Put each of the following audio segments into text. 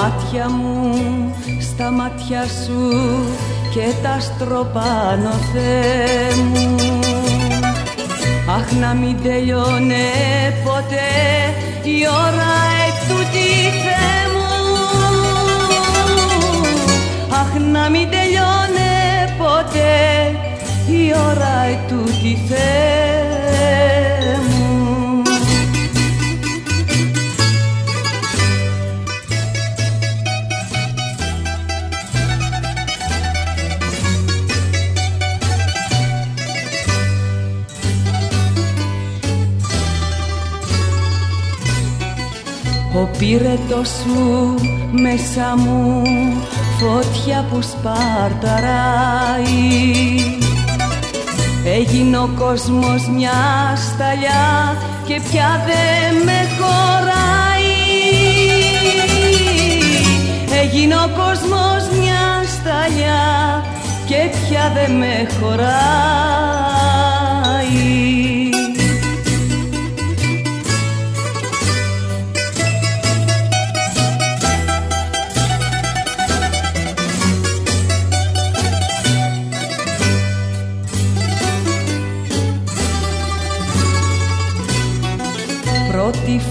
μάτια μου στα μάτια σου και τα στροπάνω Θεέ μου. Αχ να μην τελειώνε ποτέ η ώρα ετούτη Θεέ μου. Αχ να μην τελειώνε ποτέ η ώρα ετούτη Θεέ μου Ο πύρετος σου μέσα μου φωτιά που σπαρταράει. Έγινε ο κόσμος μια σταλιά και πια δεν με χωράει. Έγινε ο κόσμος μια σταλιά και πια δεν με χωράει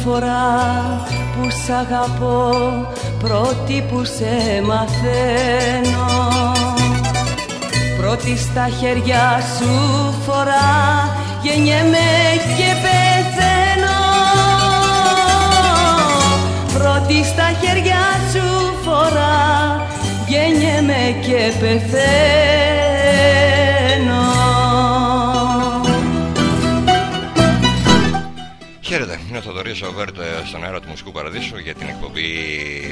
φορά που σ' αγαπώ Πρώτη που σε μαθαίνω. Πρώτη στα χέρια σου φορά Γεννιέμαι και πεθαίνω. Πρώτη στα χέρια σου φορά Γεννιέμαι και πεθαίνω είναι ο Θοδωρή Οβέρτ στον αέρα του Μουσικού Παραδείσου για την εκπομπή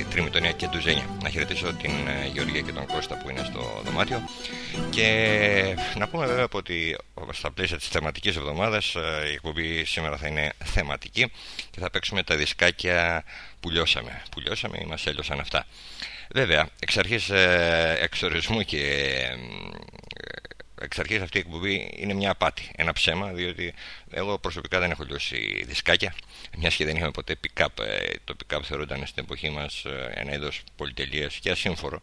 Τριμητονία και Ντουζένια. Να χαιρετήσω την ε, Γεωργία και τον Κώστα που είναι στο δωμάτιο. Και να πούμε βέβαια ότι στα πλαίσια της θεματικής εβδομάδας ε, η εκπομπή σήμερα θα είναι θεματική και θα παίξουμε τα δισκάκια που λιώσαμε. Που λιώσαμε ή μας έλειωσαν αυτά. Βέβαια, εξ αρχής ε, εξορισμού και εξ αρχής αυτή η εκπομπή είναι μια απάτη, ένα ψέμα, διότι εγώ προσωπικά δεν έχω λιώσει δισκάκια, μια και δεν είχαμε ποτέ pick-up. Ε, το pick-up θεωρούνταν στην εποχή μας ε, ένα είδος πολυτελείας και ασύμφορο,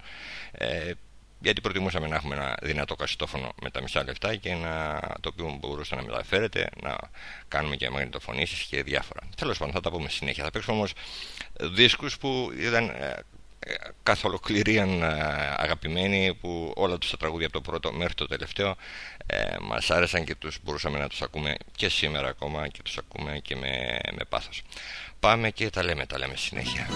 ε, γιατί προτιμούσαμε να έχουμε ένα δυνατό κασιτόφωνο με τα μισά λεφτά και να, το οποίο μπορούσε να μεταφέρεται, να κάνουμε και μαγνητοφωνήσεις και διάφορα. Τέλος πάντων θα τα πούμε συνέχεια. Θα παίξουμε όμως δίσκους που ήταν καθ' ολοκληρίαν αγαπημένοι που όλα τους τα τραγούδια από το πρώτο μέχρι το τελευταίο ε, μας άρεσαν και τους μπορούσαμε να τους ακούμε και σήμερα ακόμα και τους ακούμε και με, με πάθος. Πάμε και τα λέμε, τα λέμε συνέχεια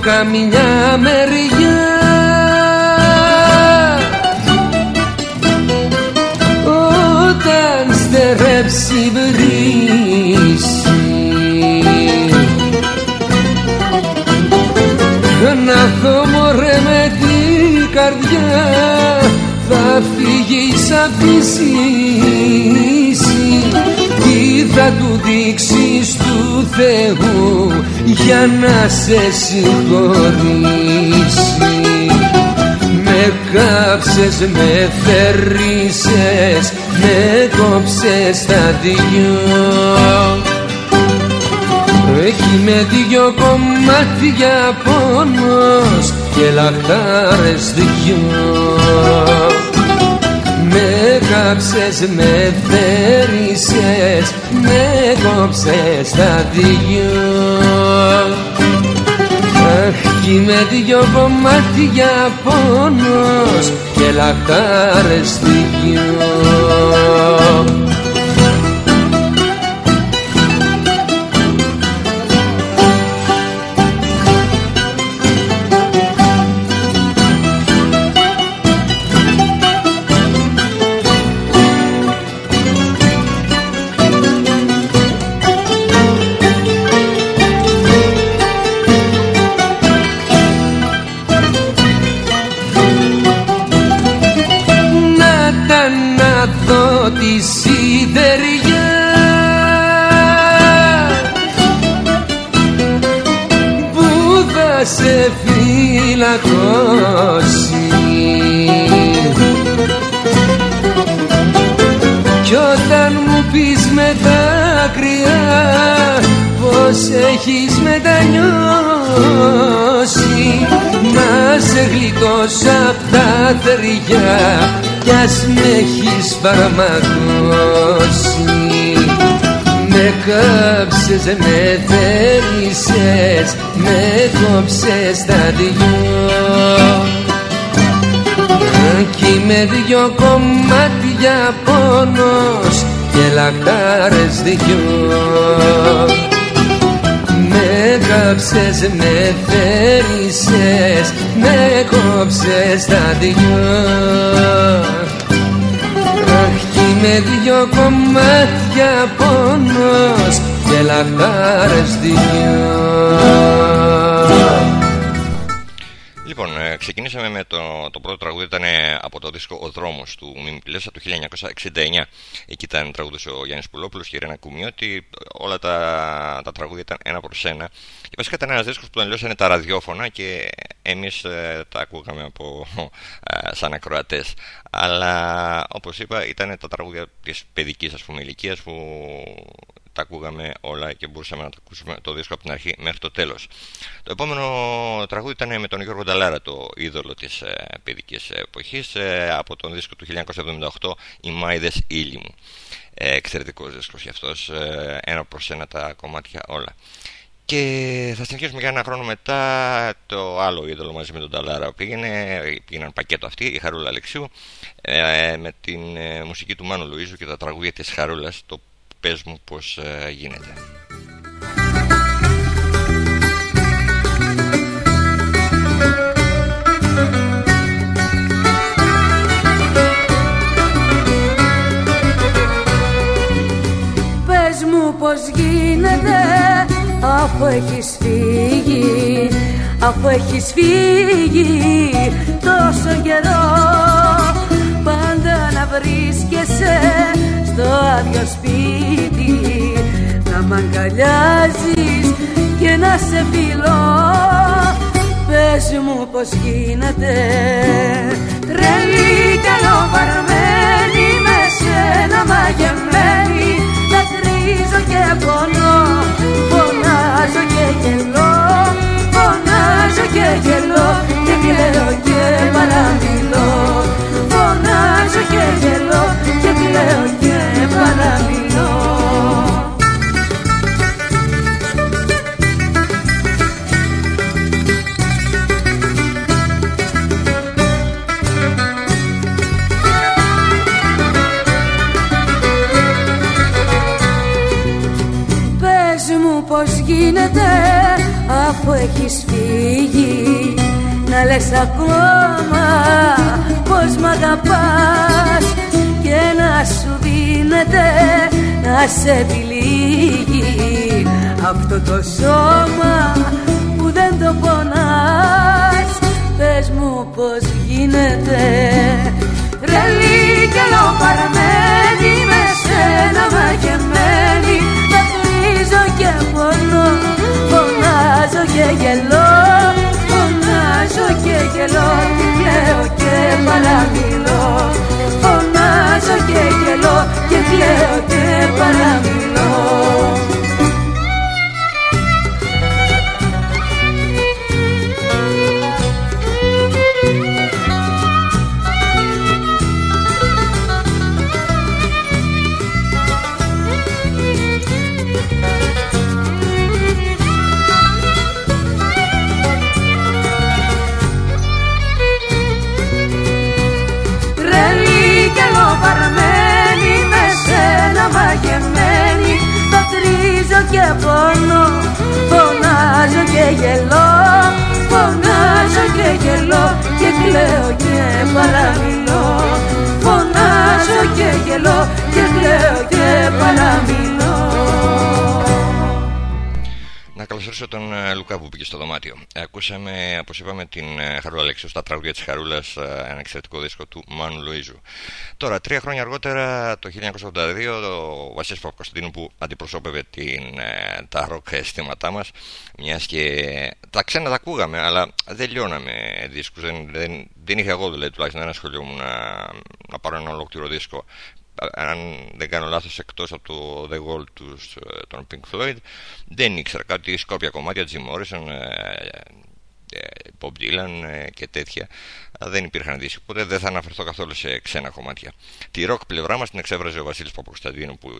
καμιά μεριά. Όταν στερέψει βρύση να δω μωρέ με την καρδιά θα φύγεις σαν τι θα του δείξεις του Θεού για να σε συγχωρήσει. Με κάψες, με θερήσες, με κόψες τα δυο. Έχει με δυο κομμάτια πόνος και λαχτάρες δυο με κάψες, με θέρισες, με κόψες τα δυο. Αχ κι με δυο κομμάτια πόνος και λαχτάρες δυο τα θεριά κι ας με έχεις φαρμακώσει Με κάψες, με θέλησες, με κόψες τα δυο. Κι με δυο κομμάτια πόνος και λαχτάρες δυο. Με κάψες, με φέρισες, με κόψες τα δυο. Αχ κι με δυο κομμάτια πόνος και λαχτάρες δυο Λοιπόν, ε, ξεκινήσαμε με το, το πρώτο τραγούδι, ήταν από το δίσκο Ο Δρόμος του Μίμη Πιλέσα του 1969. Εκεί ήταν τραγούδο ο Γιάννης Πουλόπουλος και η Ρένα Κουμιώτη. Όλα τα, τα τραγούδια ήταν ένα προς ένα. Και βασικά ήταν ένας δίσκος που τον λιώσανε τα ραδιόφωνα και εμείς ε, τα ακούγαμε από, ε, σαν ακροατές. Αλλά όπως είπα, ήταν τα τραγούδια της παιδικής ας πούμε ηλικίας που τα ακούγαμε όλα και μπορούσαμε να τα ακούσουμε το δίσκο από την αρχή μέχρι το τέλος. Το επόμενο τραγούδι ήταν με τον Γιώργο Νταλάρα, το είδωλο της ε, παιδικής εποχής, ε, από τον δίσκο του 1978, «Οι Μάιδες Ήλι μου». Ε, εξαιρετικός δίσκος για αυτός, ε, ένα προς ένα τα κομμάτια όλα. Και θα συνεχίσουμε για ένα χρόνο μετά το άλλο είδωλο μαζί με τον Ταλάρα. Πήγαινε, πήγαιναν πακέτο αυτή, η Χαρούλα Αλεξίου, ε, με την ε, μουσική του Μάνου Λουίζου και τα τραγούδια της Χαρούλας, το πες μου πως ε, γίνεται. Πες μου πως γίνεται αφού έχεις φύγει αφού έχεις φύγει τόσο καιρό πάντα να βρίσκεσαι στο άδειο σπίτι. Να μ' αγκαλιάζεις και να σε φιλώ. Πες μου πως γίνεται. Τρελή και λοβαρμένη με σένα μαγεμένη. Δακρύζω και πονώ φωνάζω και γελώ φωνάζω και γελώ. Και κλαίω και παραμιλώ φωνάζω και γελώ και κλαίω και παραμιλώ. Πες μου πως γίνεται αφού έχεις φύγει να λες ακόμα πως μ' αγαπάς και να σου δίνεται να σε επιλύγει. Αυτό το σώμα που δεν το πονάς πες μου πως γίνεται. Τρελή και λοπαρμένη με σένα μαγεμένη δακρύζω και πονώ φωνάζω και γελώ φωνάζω και γελώ και κλαίω και παραμιλώ. Φωνάζω και γελώ και κλαίω και παραμιλώ γελώ Φωνάζω και γελώ και κλαίω και παραμιλώ. Φωνάζω και γελώ και κλαίω και παραμιλώ καλωσορίσω τον ε, Λουκά που πήγε στο δωμάτιο. Ε, Ακούσαμε, όπως είπαμε, την ε, Χαρούλα Αλεξίου στα τραγούδια της Χαρούλας, ένα εξαιρετικό δίσκο του Μάνου Λουίζου. Τώρα, τρία χρόνια αργότερα, το 1982, ο Βασίλης Παπακοσταντίνου που αντιπροσώπευε την, τα ροκ αισθήματά μας, μιας και τα ξένα τα ακούγαμε, αλλά δεν λιώναμε δίσκους. Δεν, δεν, δεν είχα εγώ δηλαδή τουλάχιστον ένα σχολείο μου να, να πάρω ένα ολόκληρο δίσκο αν δεν κάνω λάθος εκτός από το The Wall τους, των Pink Floyd δεν ήξερα. Κάτι σκόπια κομμάτια Jim Morrison Bob Dylan και τέτοια. Δεν υπήρχαν δίσκοι οπότε δεν θα αναφερθώ καθόλου σε ξένα κομμάτια. Τη rock πλευρά μας την εξέβραζε ο Βασίλης Παπακοσταντίνου που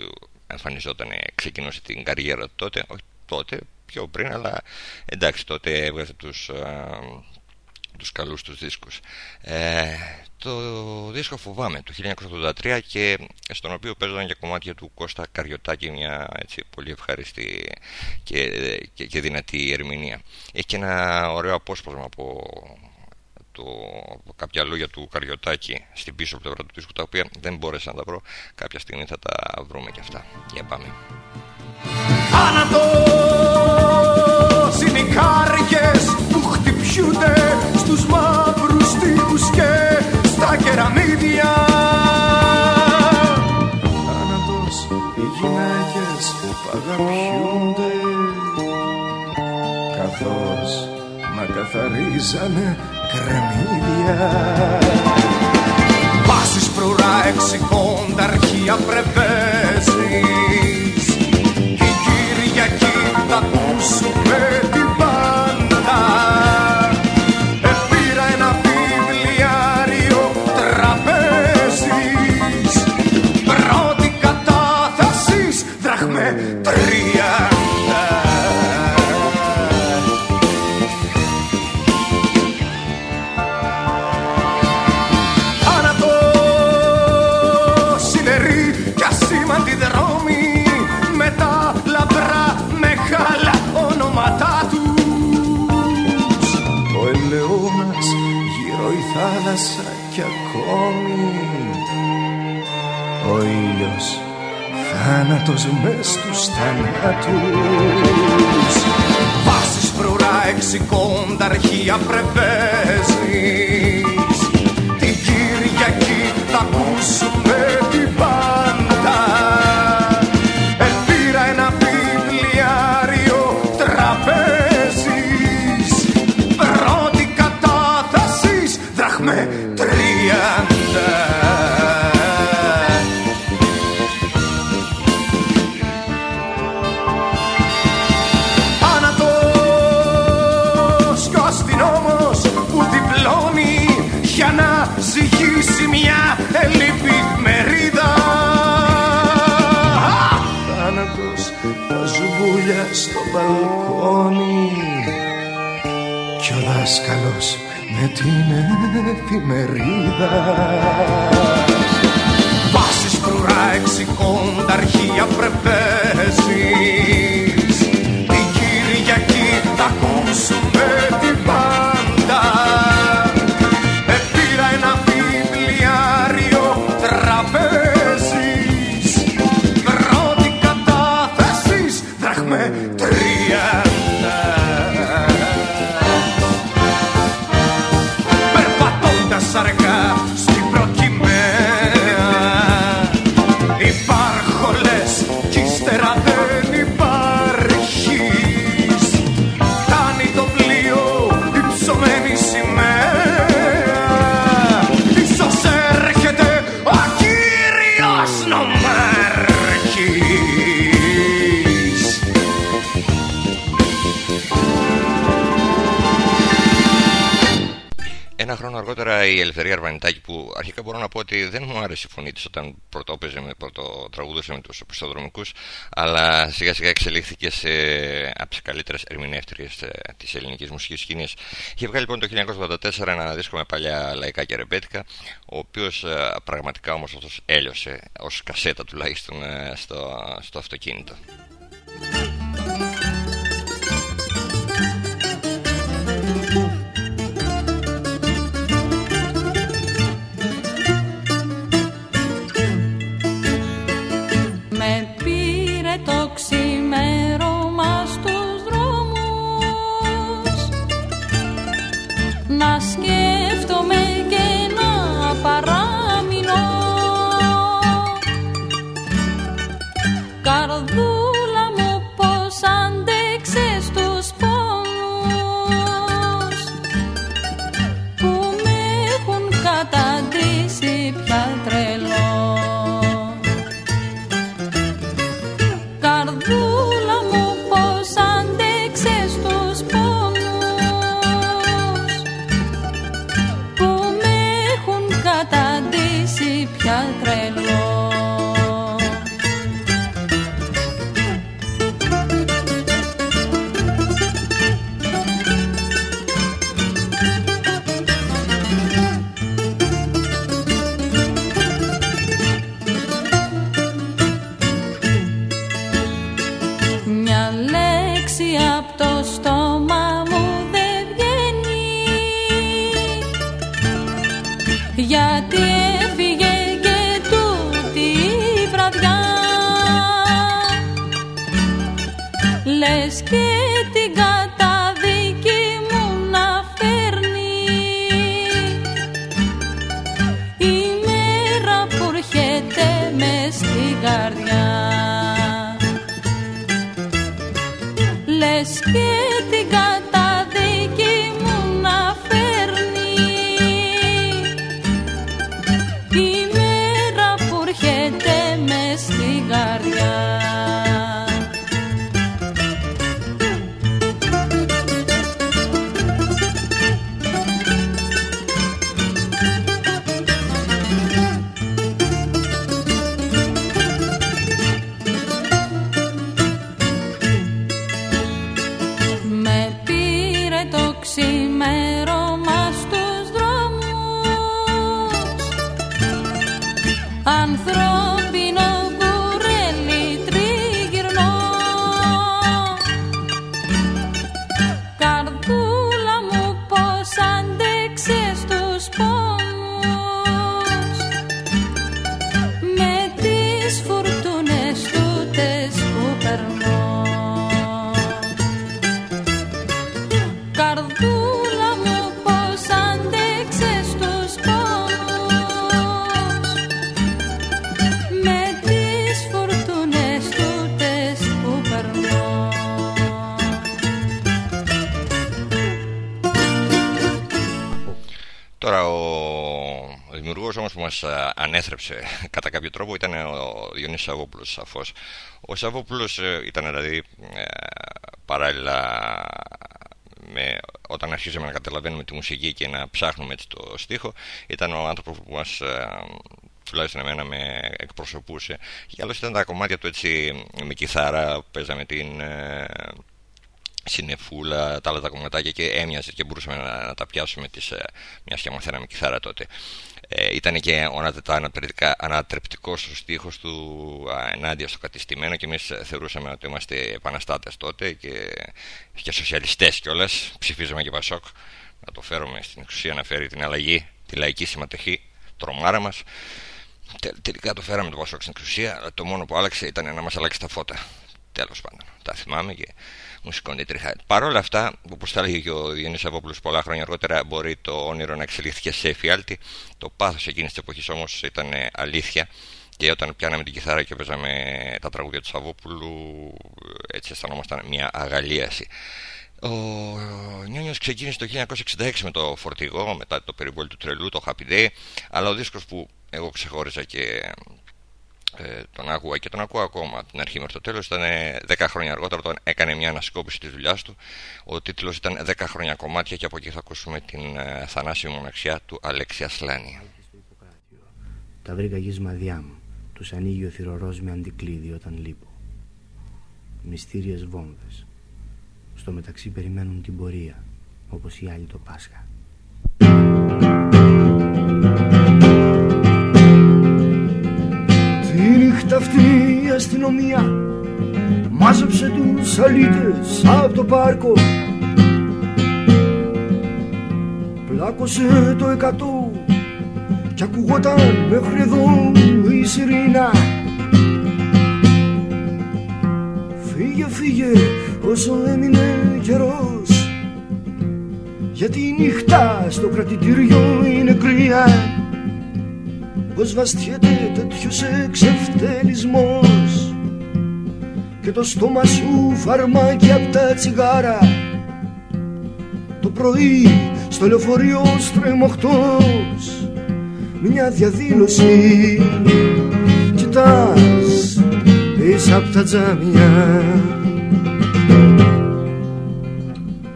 εμφανιζόταν ξεκινούσε την καριέρα τότε. Όχι τότε πιο πριν αλλά εντάξει τότε έβγαζε τους τους καλούς τους δίσκους. Ε, το δίσκο φοβάμαι του 1983 και στον οποίο παίζονταν και κομμάτια του Κώστα Καριωτάκη μια έτσι, πολύ ευχαριστή και, και, και δυνατή ερμηνεία. Έχει και ένα ωραίο απόσπασμα από το, κάποια λόγια του Καριωτάκη στην πίσω πλευρά του δίσκου τα οποία δεν μπόρεσα να τα βρω. Κάποια στιγμή θα τα βρούμε και αυτά. Για πάμε. Άνατος χτυπιούνται στους μαύρους τείχους και στα κεραμίδια. Άνατος οι γυναίκες που αγαπιούνται καθώς μα καθαρίζανε κρεμμύδια. Βάσεις φρουρά εξηκόντα αρχεία πρεβέζεις. Κυριακή θα ακούσουμε την η θάλασσα κι ακόμη. Ο ήλιος θάνατος μες στους θανάτους. Βάσεις φρουρά εξηκόντα αρχεία πρεβέζεις. Την Κυριακή θα ακούσουμε δάσκαλος με την εφημερίδα. Βάσεις φρουρά εξηκόντα αρχεία πρεβέζεις Την Κυριακή θα ακούσουμε αργότερα η Ελευθερία Αρβανιτάκη που αρχικά μπορώ να πω ότι δεν μου άρεσε η φωνή της όταν πρωτόπαιζε με πρώτο τραγουδούσε με τους οπισθοδρομικούς αλλά σιγά σιγά εξελίχθηκε σε από τις καλύτερες ερμηνεύτριες ε, της ελληνικής μουσικής σκηνής. Είχε βγάλει λοιπόν το 1984 ένα δίσκο με παλιά λαϊκά και ρεμπέτικα ο οποίος ε, πραγματικά όμως αυτός έλειωσε ως κασέτα τουλάχιστον ε, στο, στο αυτοκίνητο. Α, ανέθρεψε κατά κάποιο τρόπο ήταν ο Διονύσης Σαββόπουλος σαφώς. Ο Σαββόπουλος ε, ήταν δηλαδή ε, παράλληλα με, όταν αρχίζαμε να καταλαβαίνουμε τη μουσική και να ψάχνουμε έτσι το στίχο ήταν ο άνθρωπος που μας ε, τουλάχιστον εμένα με εκπροσωπούσε και άλλως ήταν τα κομμάτια του έτσι με κιθάρα παίζαμε την ε, συνεφούλα, τα άλλα τα κομματάκια και έμοιαζε και μπορούσαμε να, να τα πιάσουμε τις, ε, μιας και μαθαίναμε κιθάρα τότε. Ε, ήταν και ο ανατρεπτικός ο στίχος του α, ενάντια στο κατηστημένο και εμείς θεωρούσαμε ότι είμαστε επαναστάτες τότε και, και σοσιαλιστές κιόλας. Ψηφίζαμε και Πασόκ να το φέρουμε στην εξουσία να φέρει την αλλαγή, τη λαϊκή συμμετοχή, τρομάρα μας. Τε, τελικά το φέραμε το Πασόκ στην εξουσία, αλλά το μόνο που άλλαξε ήταν να μας αλλάξει τα φώτα. Τέλος πάντων, τα θυμάμαι και μου σηκώνει τριχά. Παρ' όλα αυτά, όπως τα έλεγε και ο Διονύσης Αβόπουλος πολλά χρόνια αργότερα, μπορεί το όνειρο να εξελίχθηκε σε εφιάλτη. Το πάθος εκείνης της εποχής όμως ήταν αλήθεια. Και όταν πιάναμε την κιθάρα και παίζαμε τα τραγούδια του Σαββόπουλου, έτσι αισθανόμασταν μια αγαλίαση. Ο Νιόνιος ξεκίνησε το 1966 με το φορτηγό, μετά το περιβόλι του τρελού, το Happy Day, αλλά ο δίσκος που εγώ ξεχώριζα και ε, τον άκουγα και τον ακούω ακόμα από την αρχή μέχρι το τέλος. Ήταν 10 χρόνια αργότερα όταν έκανε μια ανασκόπηση της δουλειάς του. Ο τίτλος ήταν 10 χρόνια κομμάτια και από εκεί θα ακούσουμε την ε, θανάσιμη μοναξιά του Αλέξη Ασλάνη Τα βρήκα γης μου. Τους ανοίγει ο θυρωρός με αντικλείδι όταν λείπω. Μυστήριες βόμβες. Στο μεταξύ περιμένουν την πορεία Όπως οι άλλοι το Πάσχα αστυνομία. Μάζεψε τους αλήτες από το πάρκο. Πλάκωσε το εκατό κι ακουγόταν μέχρι εδώ η σιρήνα. Φύγε, φύγε όσο έμεινε καιρός. Γιατί η νύχτα στο κρατητήριο είναι κρύα. Πως βαστιέται τέτοιος εξευτελισμός και το στόμα σου φαρμάκι απ' τα τσιγάρα. Το πρωί στο λεωφορείο στρεμοχτός μια διαδήλωση κοιτάς πίσω απ' τα τζάμια.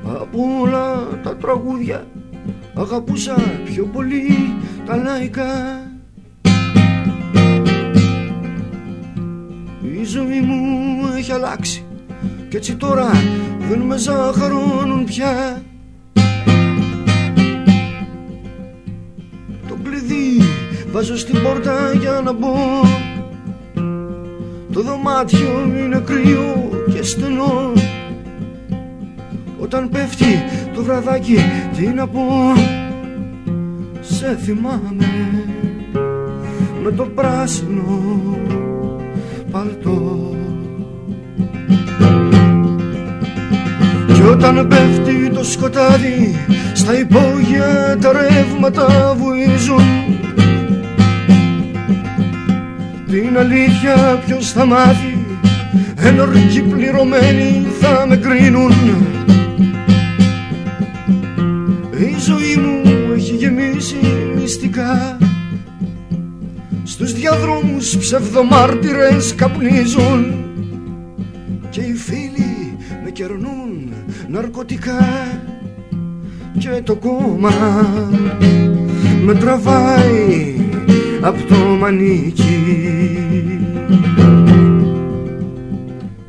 Από όλα τα τραγούδια αγαπούσα πιο πολύ τα λαϊκά αλλάξει. Κι έτσι τώρα δεν με ζαχαρώνουν πια. Το κλειδί βάζω στην πόρτα για να μπω. Το δωμάτιο είναι κρύο και στενό. Όταν πέφτει το βραδάκι τι να πω. Σε θυμάμαι με το πράσινο παλτό. Κι όταν πέφτει το σκοτάδι στα υπόγεια τα ρεύματα βουίζουν. Την αλήθεια ποιος θα μάθει Ενορκοί πληρωμένοι θα με κρίνουν. Η ζωή μου έχει γεμίσει μυστικά στους διαδρόμους ψευδομάρτυρες καπνίζουν Και οι φίλοι με κερνούν ναρκωτικά Και το κόμμα με τραβάει από το μανίκι.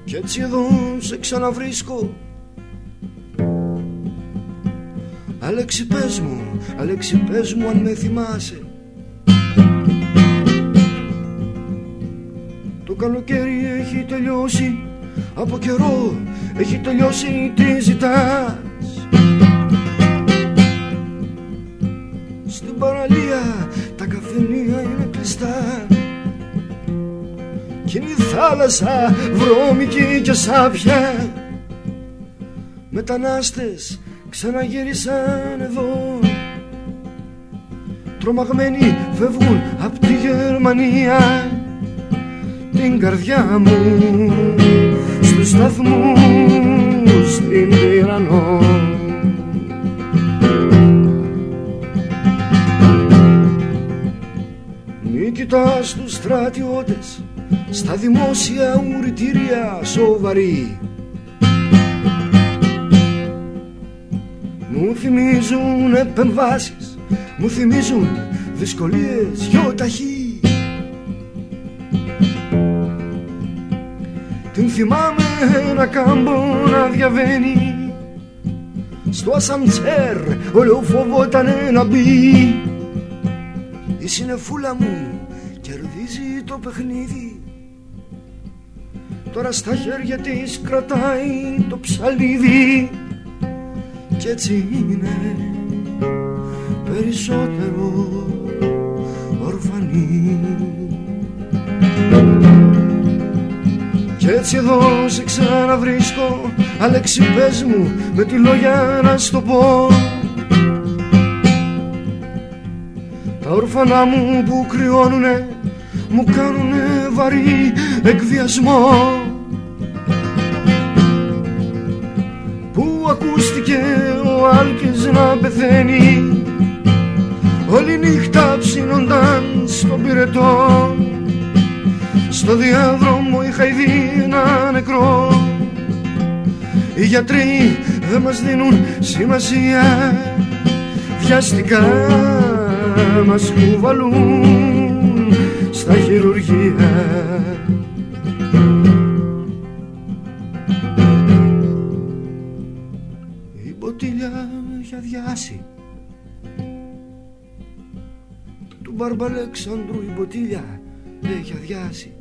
Κι έτσι εδώ σε ξαναβρίσκω. Αλέξη πες μου, Αλέξη πες μου αν με θυμάσαι Το καλοκαίρι έχει τελειώσει. Από καιρό έχει τελειώσει τι ζητάς. Στην παραλία τα καφενεία είναι κλειστά. Κι είναι η θάλασσα βρώμικη και σάπια. Μετανάστες ξαναγύρισαν εδώ. Τρομαγμένοι φεύγουν από τη Γερμανία την καρδιά μου στους σταθμούς στην Τυραννό Μη κοιτάς τους στρατιώτες στα δημόσια ουρητήρια σοβαροί Μου θυμίζουν επεμβάσεις, μου θυμίζουν δυσκολίες γιοταχή Την θυμάμαι ένα κάμπο να διαβαίνει. Στο ασαντσέρ όλο φοβότανε να μπει. Η συνεφούλα μου κερδίζει το παιχνίδι. Τώρα στα χέρια της κρατάει το ψαλίδι. Κι έτσι είναι περισσότερο ορφανή Κι έτσι εδώ σε ξαναβρίσκω. Αλέξη πες μου με τη λόγια να στο πω. Τα όρφανα μου που κρυώνουνε Μου κάνουνε βαρύ εκβιασμό. Που ακούστηκε ο Άλκης να πεθαίνει. Όλη νύχτα ψήνονταν στον πυρετό στο διάδρομο είχα ήδη ένα νεκρό. Οι γιατροί δεν μας δίνουν σημασία. Βιαστικά μας κουβαλούν στα χειρουργεία. Η μποτήλια έχει αδειάσει. Του Μπαρμπαλέξανδρου η μποτήλια έχει αδειάσει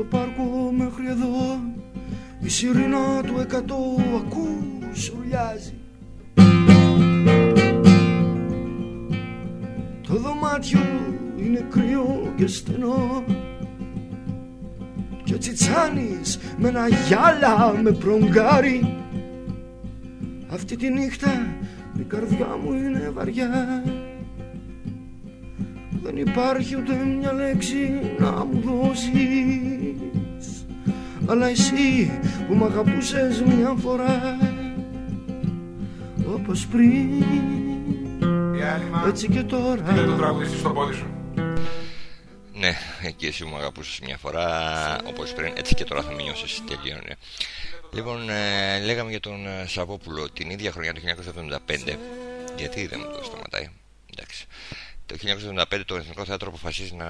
το πάρκο μέχρι εδώ. Η σιρήνα του εκατό ακούς ουρλιάζει Το δωμάτιο είναι κρύο και στενό. Κι ο Τσιτσάνης με ένα γυάλα με προγκάρι Αυτή τη νύχτα η καρδιά μου είναι βαριά δεν υπάρχει ούτε μια λέξη να μου δώσεις. Αλλά εσύ που μ' αγαπούσες μια φορά Όπως πριν. Έτσι και τώρα. Δεν το τραγουδίσεις στο πόδι σου. Ναι, εκεί εσύ μου αγαπούσες μια φορά Όπως πριν, έτσι και τώρα θα με νιώσεις τελείωνε. Λοιπόν, ε, λέγαμε για τον ε, Σαββόπουλο την ίδια χρονιά του 1975 Γιατί δεν μου το σταματάει. Εντάξει Το 1975 το Εθνικό Θέατρο αποφασίζει να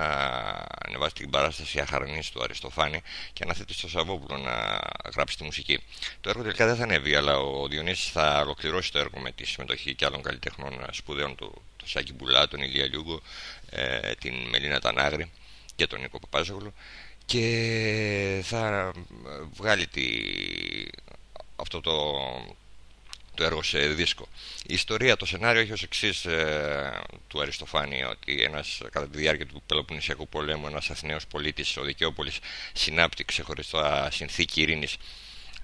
ανεβάσει την παράσταση Αχαρνής του Αριστοφάνη και να θέτει στο Σαββόπουλο να γράψει τη μουσική. Το έργο τελικά δεν θα ανέβει, αλλά ο Διονύσης θα ολοκληρώσει το έργο με τη συμμετοχή και άλλων καλλιτεχνών σπουδαίων του, το Σάκη Μπουλά, τον Ηλία Λιούγκο, ε, την Μελίνα Τανάγρη και τον Νίκο Παπάζογλου και θα βγάλει τη, αυτό το, το έργο σε δίσκο. Η ιστορία, το σενάριο έχει ως εξής ε, του Αριστοφάνη ότι ένας, κατά τη διάρκεια του Πελοποννησιακού πολέμου ένας Αθηναίος πολίτης, ο Δικαιόπολης, συνάπτει ξεχωριστά συνθήκη ειρήνης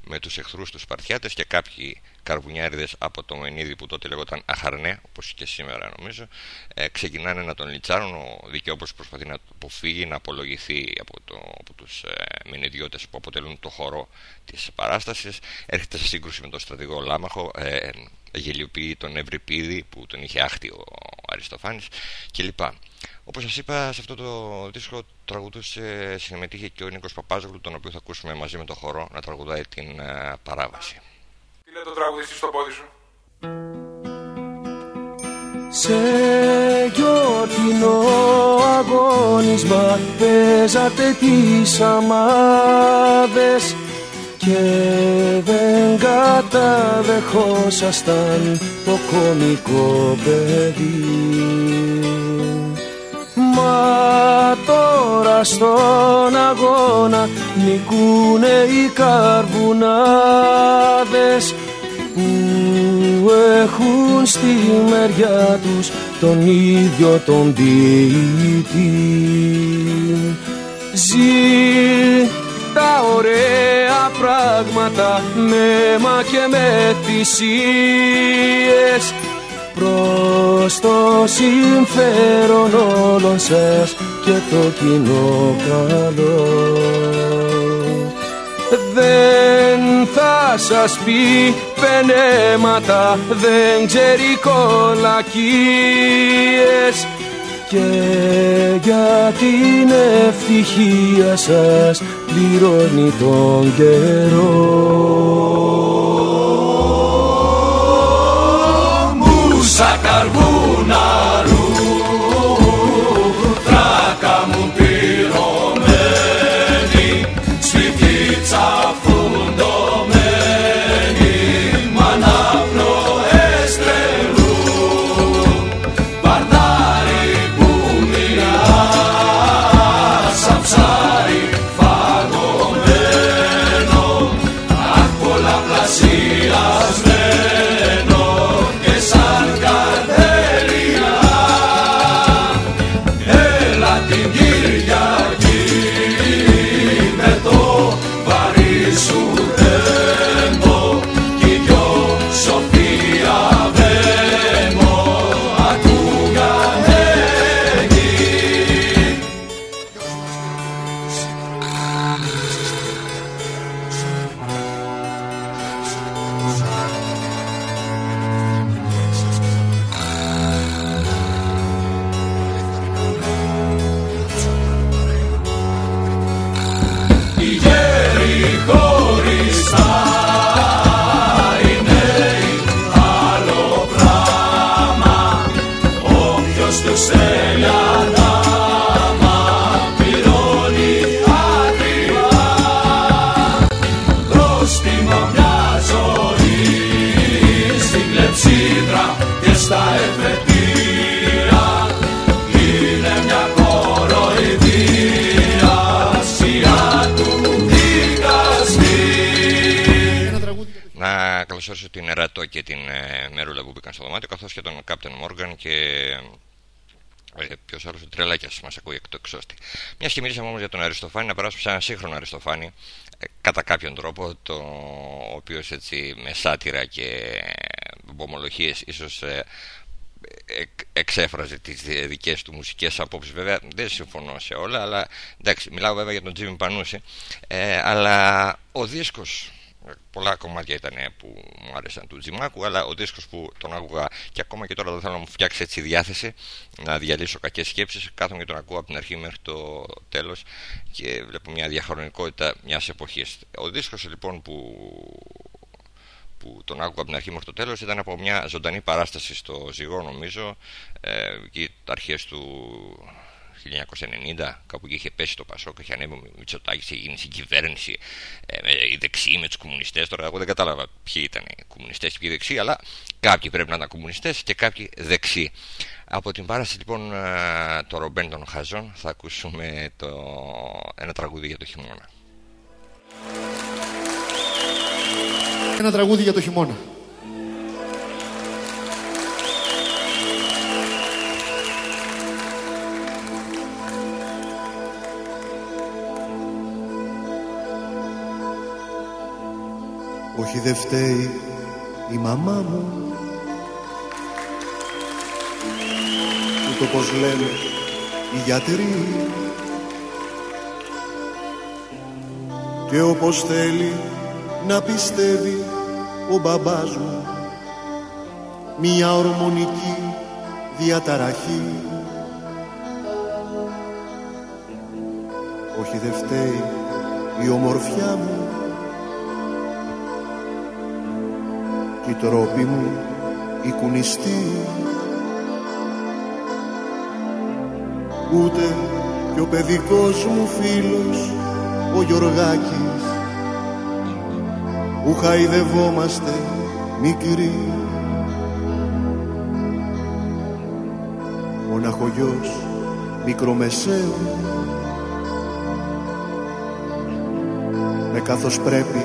με τους εχθρούς τους Σπαρτιάτες και κάποιοι καρβουνιάριδες από το Μενίδη που τότε λεγόταν Αχαρνέ, όπως και σήμερα νομίζω, ε, ξεκινάνε να τον λιτσάρουν. Ο Δικαιόπολος προσπαθεί να αποφύγει, να απολογηθεί από, το, από τους ε, Μενιδιώτες που αποτελούν το χώρο της παράστασης. Έρχεται σε σύγκρουση με τον στρατηγό Λάμαχο, ε, γελιοποιεί τον Ευρυπίδη που τον είχε άχτη ο Αριστοφάνης κλπ. Όπως σας είπα, σε αυτό το δίσκο τραγουδούσε, συμμετείχε και ο Νίκος Παπάζογλου, τον οποίο θα ακούσουμε μαζί με το χορό να τραγουδάει την uh, παράβαση. Τι λέει το τραγουδιστή στο πόδι σου; Σε γιορτινό αγώνισμα παίζατε τις αμάδες και δεν καταδεχόσασταν το κομικό παιδί Μα τώρα στον αγώνα νικούνε οι καρβουνάδες που έχουν στη μεριά τους τον ίδιο τον ποιητή. Ζει τα ωραία πράγματα με μα και με θυσίες προς το συμφέρον όλων σας και το κοινό καλό. Δεν θα σας πει πενέματα, δεν ξέρει κολακίες και για την ευτυχία σας πληρώνει τον καιρό. Και μιλήσαμε όμως για τον Αριστοφάνη, να περάσουμε σε ένα σύγχρονο Αριστοφάνη, ε, κατά κάποιον τρόπο, το οποίος έτσι με σάτυρα και μπομολογίε ίσως ε, εξέφραζε τις δικές του μουσικές απόψεις. Βέβαια δεν συμφωνώ σε όλα αλλά εντάξει μιλάω βέβαια για τον Τζίμι Πανούση ε, αλλά ο δίσκος πολλά κομμάτια ήταν που μου άρεσαν του Τζιμάκου, αλλά ο δίσκος που τον άκουγα και ακόμα και τώρα δεν θέλω να μου φτιάξει έτσι διάθεση, να διαλύσω κακές σκέψεις. Κάθομαι και τον ακούω από την αρχή μέχρι το τέλος και βλέπω μια διαχρονικότητα μιας εποχής. Ο δίσκος λοιπόν που, που τον άκουγα από την αρχή μέχρι το τέλος ήταν από μια ζωντανή παράσταση στο Ζυγό νομίζω ε, εκεί αρχές του 1990 κάπου είχε πέσει το Πασόκ είχε ανέβει ο Μητσοτάκης είχε γίνει συγκυβέρνηση ε, οι δεξιοί με τους κομμουνιστές. Τώρα εγώ δεν κατάλαβα ποιοι ήταν οι κομμουνιστές και ποιοι δεξιοί αλλά κάποιοι πρέπει να ήταν κομμουνιστές και κάποιοι δεξιοί. Από την παράσταση λοιπόν ε, το Ρομπέν των Χαζών θα ακούσουμε το, ένα τραγούδι για το χειμώνα. Ένα τραγούδι για το χειμώνα. Όχι δε φταίει η μαμά μου. Ούτε πως λένε οι γιατροί. Και όπως θέλει να πιστεύει ο μπαμπάς μου Μια ορμονική διαταραχή. Όχι δε φταίει η ομορφιά μου η τρόπη μου η κουνιστή Ούτε και ο παιδικός μου φίλος ο Γιωργάκης. Που χαϊδευόμαστε μικροί. Μοναχογιός μικρομεσαίου με καθώς πρέπει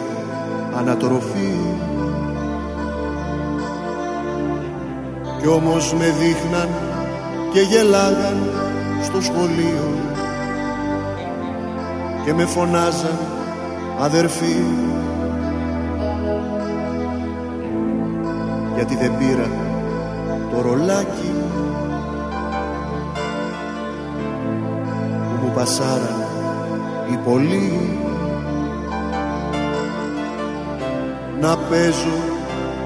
ανατροφή κι όμως με δείχναν και γελάγαν στο σχολείο. Και με φωνάζαν αδερφοί γιατί δεν πήρα το ρολάκι που μου πασάραν οι πολλοί. Να παίζω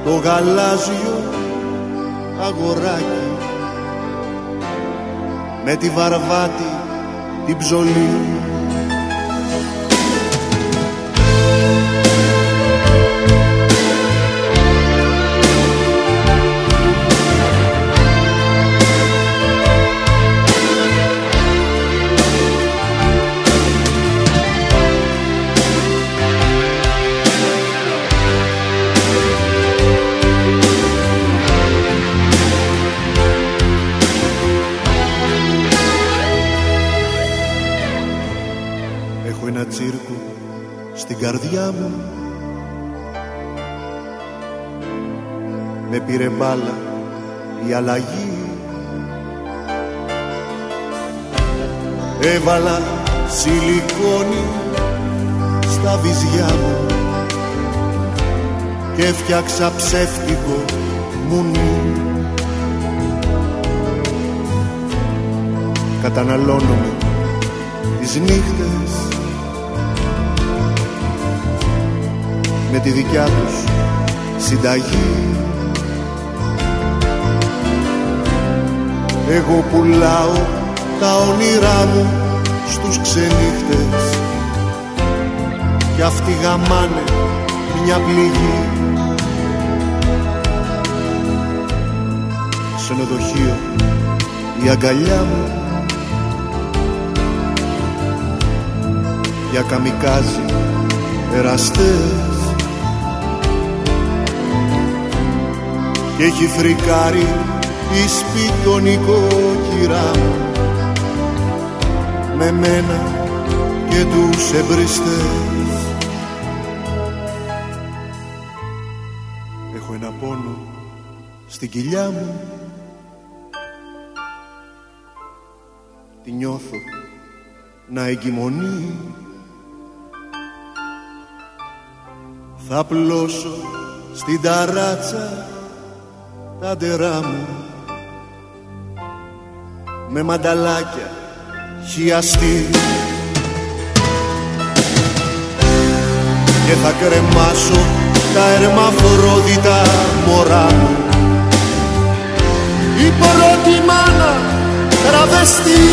το γαλάζιο αγοράκι. Με τη βαρβάτη την ψωλή μπάλα η αλλαγή. Έβαλα σιλικόνι στα βυζιά μου Και έφτιαξα ψεύτικο μουνί. Καταναλώνομαι τις νύχτες με τη δικιά τους συνταγή Εγώ πουλάω τα όνειρά μου στους ξενύχτες. Κι αυτοί γαμάνε μια πληγή. Ξενοδοχείο η αγκαλιά μου για καμικάζι εραστές. Και έχει φρικάρει η σπιτονικό κυρά μου με μένα και τους εμπριστές. Έχω ένα πόνο στην κοιλιά μου. Τη νιώθω να εγκυμονεί. Θα πλώσω στην ταράτσα τα ντερά μου με μανταλάκια χιαστή. Και θα κρεμάσω τα ερμαφρόδιτα μωρά. Μου η πρώτη μάνα τραβεστή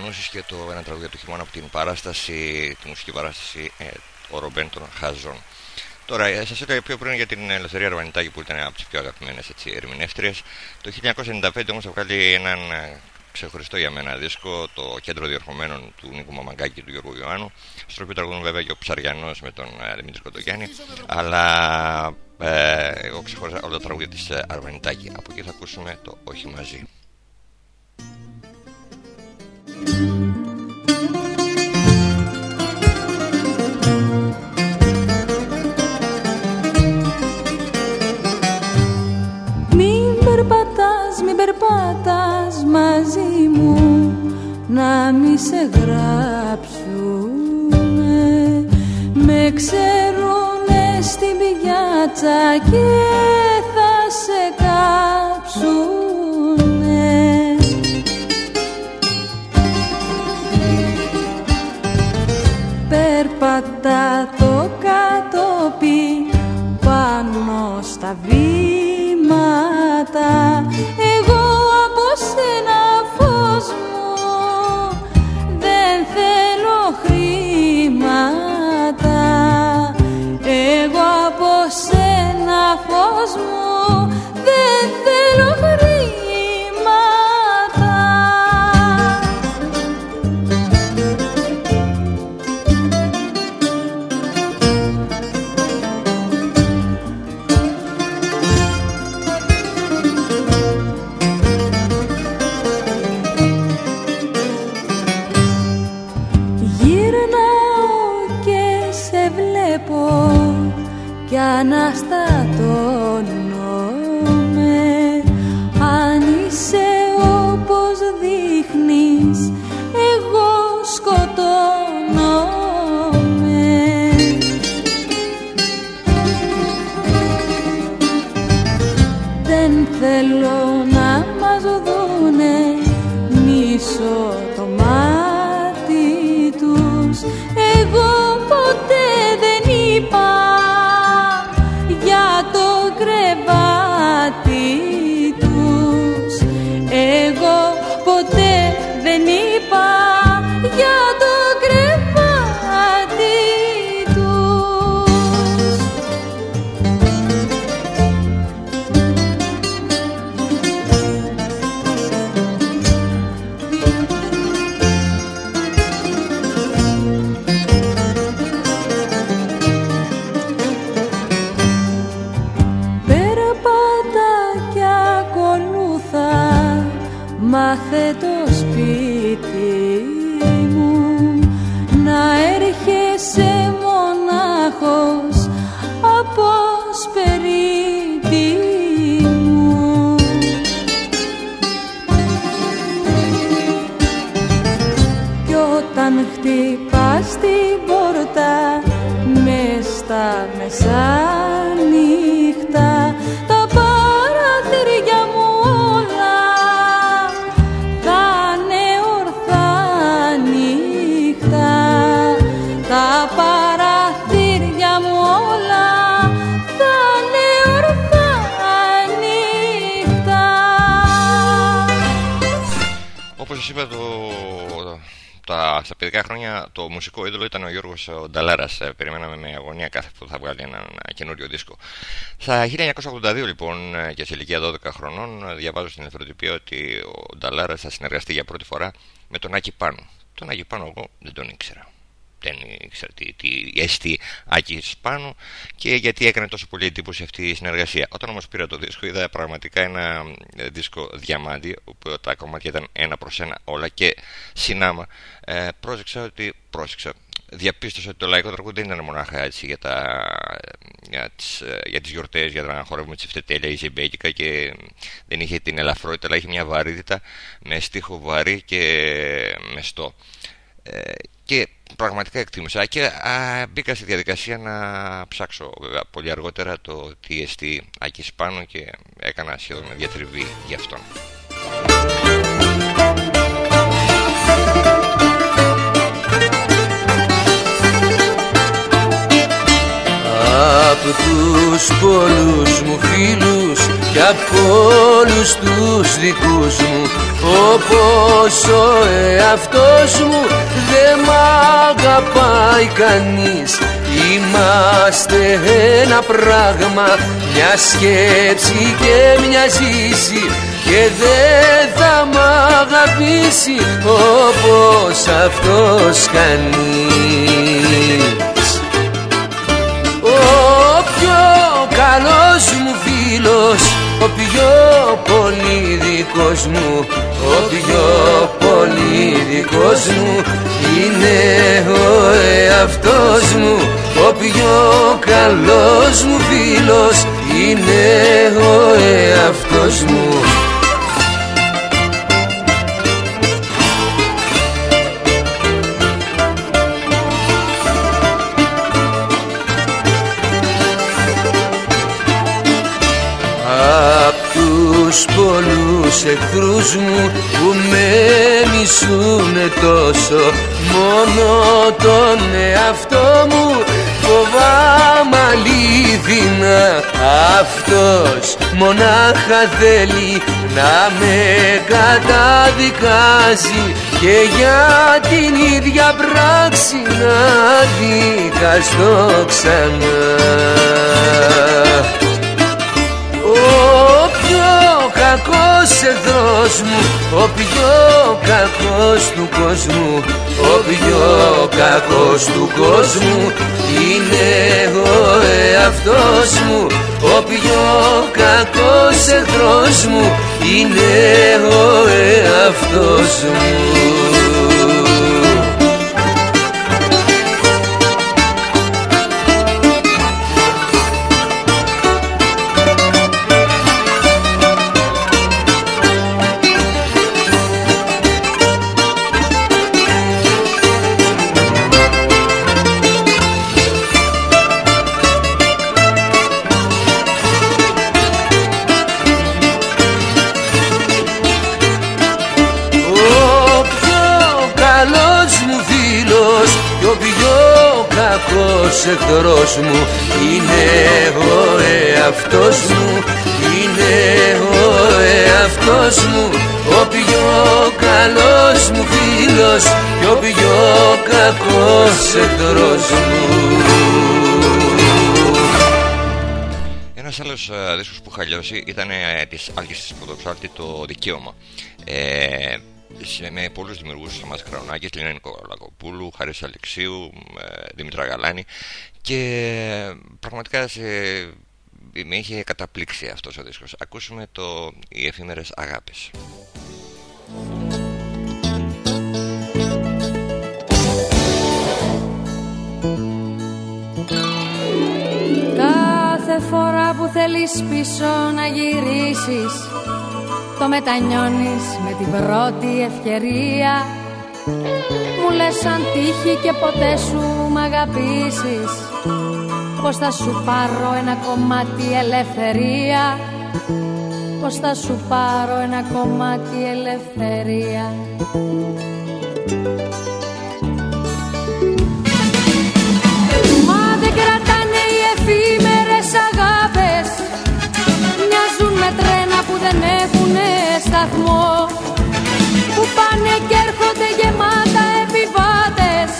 Πανούσης και το ένα τραγούδι του χειμώνα από την παράσταση, τη μουσική παράσταση ε, ο Ρομπέν των Χαζών. Τώρα, ε, σας έλεγα πιο πριν για την Ελευθερία Αρβανιτάκη που ήταν από τις πιο αγαπημένες ερμηνεύτριες. Το 1995 όμως θα βγάλει έναν ε, ξεχωριστό για μένα δίσκο, το κέντρο διορχομένων του Νίκου Μαμαγκάκη και του Γιώργου Ιωάννου. Στο οποίο τραγουδούν βέβαια και ο Ψαριανός με τον ε, Δημήτρη Κοντογιάννη. Αλλά ε, εγώ ξεχώρισα όλα τα τραγούδια της Αρβανιτάκη. Από εκεί θα ακούσουμε το Όχι μαζί. Μην περπατάς, μην περπατάς μαζί μου να μη σε γράψουνε με ξέρουνε στην πηγιάτσα και θα σε κάψουνε Περπατά το κατόπι πάνω στα βήματα ο Γιώργο Νταλάρα. Περιμέναμε με αγωνία κάθε που θα βγάλει ένα, καινούριο δίσκο. Στα 1982, λοιπόν, ε, και σε ηλικία 12 χρονών, ε, διαβάζω στην ελευθεροτυπία ότι ο Νταλάρας θα συνεργαστεί για πρώτη φορά με τον Άκη Πάνου. Τον Άκη Πάνου, εγώ δεν τον ήξερα. Δεν ήξερα τι, τι εστί Άκης Πάνου και γιατί έκανε τόσο πολύ εντύπωση αυτή η συνεργασία. Όταν όμως πήρα το δίσκο, είδα πραγματικά ένα ε, δίσκο διαμάντι, όπου τα κομμάτια ήταν ένα προς ένα όλα και συνάμα. Ε, πρόσεξα ότι. Πρόσεξα. Διαπίστωσα ότι το λαϊκό τραγούδι δεν ήταν μονάχα έτσι για, τα, για, τις, ε, για τις γιορτές, για να χορεύουμε τις ευθετέλεια ή ζεμπέκικα και δεν είχε την ελαφρότητα, αλλά είχε μια βαρύτητα με στίχο βαρύ και μεστό. Ε, και πραγματικά εκτίμησα και α, μπήκα στη διαδικασία να ψάξω βέβαια πολύ αργότερα το τι εστί Άκης Πάνου και έκανα σχεδόν μια διατριβή γι' αυτόν. Απ' τους πολλούς μου φίλους κι από όλους τους δικούς μου. Όπως ο εαυτός μου δεν μ' αγαπάει κανείς. Είμαστε ένα πράγμα, μια σκέψη και μια ζήση. Και δεν θα μ' αγαπήσει όπως αυτός κανείς Ο πιο καλός μου φίλος, ο πιο πολύ δικός μου ο πιο πολύ δικός μου είναι ο εαυτός μου. Ο πιο καλός μου φίλος είναι ο εαυτός μου τους πολλούς εχθρούς μου που με μισούνε τόσο μόνο τον εαυτό μου φοβάμαι αλήθινα αυτός μονάχα θέλει να με καταδικάζει και για την ίδια πράξη να δικαστώ ξανά κακός εχθρός μου Ο πιο κακός του κόσμου Ο πιο κακός του κόσμου Είναι ο εαυτός μου Ο πιο κακός εχθρός μου Είναι ο εαυτός μου εχθρός μου είναι ο εαυτός μου είναι ο εαυτός μου. Ο πιο καλός μου φίλος και ο πιο κακός εχθρός μου. Ένας άλλος ε, δίσκος που είχα λιώσει ήταν ε, της Άλκης της Πρωτοψάλτης το δικαίωμα. Ε, με πολλούς δημιουργούς Θωμάς Κραουνάκης, Λίνα Νικολακοπούλου, Χαρίς Αλεξίου, ε, Δημητρά Γαλάνη και πραγματικά σε, με είχε καταπλήξει αυτός ο δίσκος. Ακούσουμε το «Οι εφήμερες αγάπες». Κάθε φορά που θέλεις πίσω να γυρίσεις το μετανιώνεις με την πρώτη ευκαιρία. Μου λες αν τύχει και ποτέ σου μ' αγαπήσεις. Πως θα σου πάρω ένα κομμάτι ελευθερία; Πως θα σου πάρω ένα κομμάτι ελευθερία; Μα δεν κρατάνε οι εφήμερες αγάπες. Μοιάζουν με τρένα που δεν έχουν σταθμό. Που πάνε και έρχονται γεμάτα επιβάτες.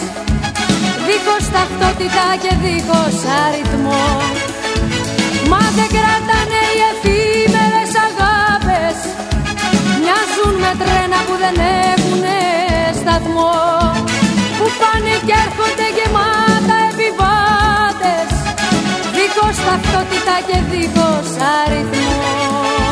Δίχως ταυτότητα και δίχως αριθμό. Μα δεν κρατάνε οι εφήμερες αγάπες. Μοιάζουν με τρένα που δεν έχουν σταθμό. Που πάνε και έρχονται γεμάτα επιβάτες. Δίχως ταυτότητα και δίχως αριθμό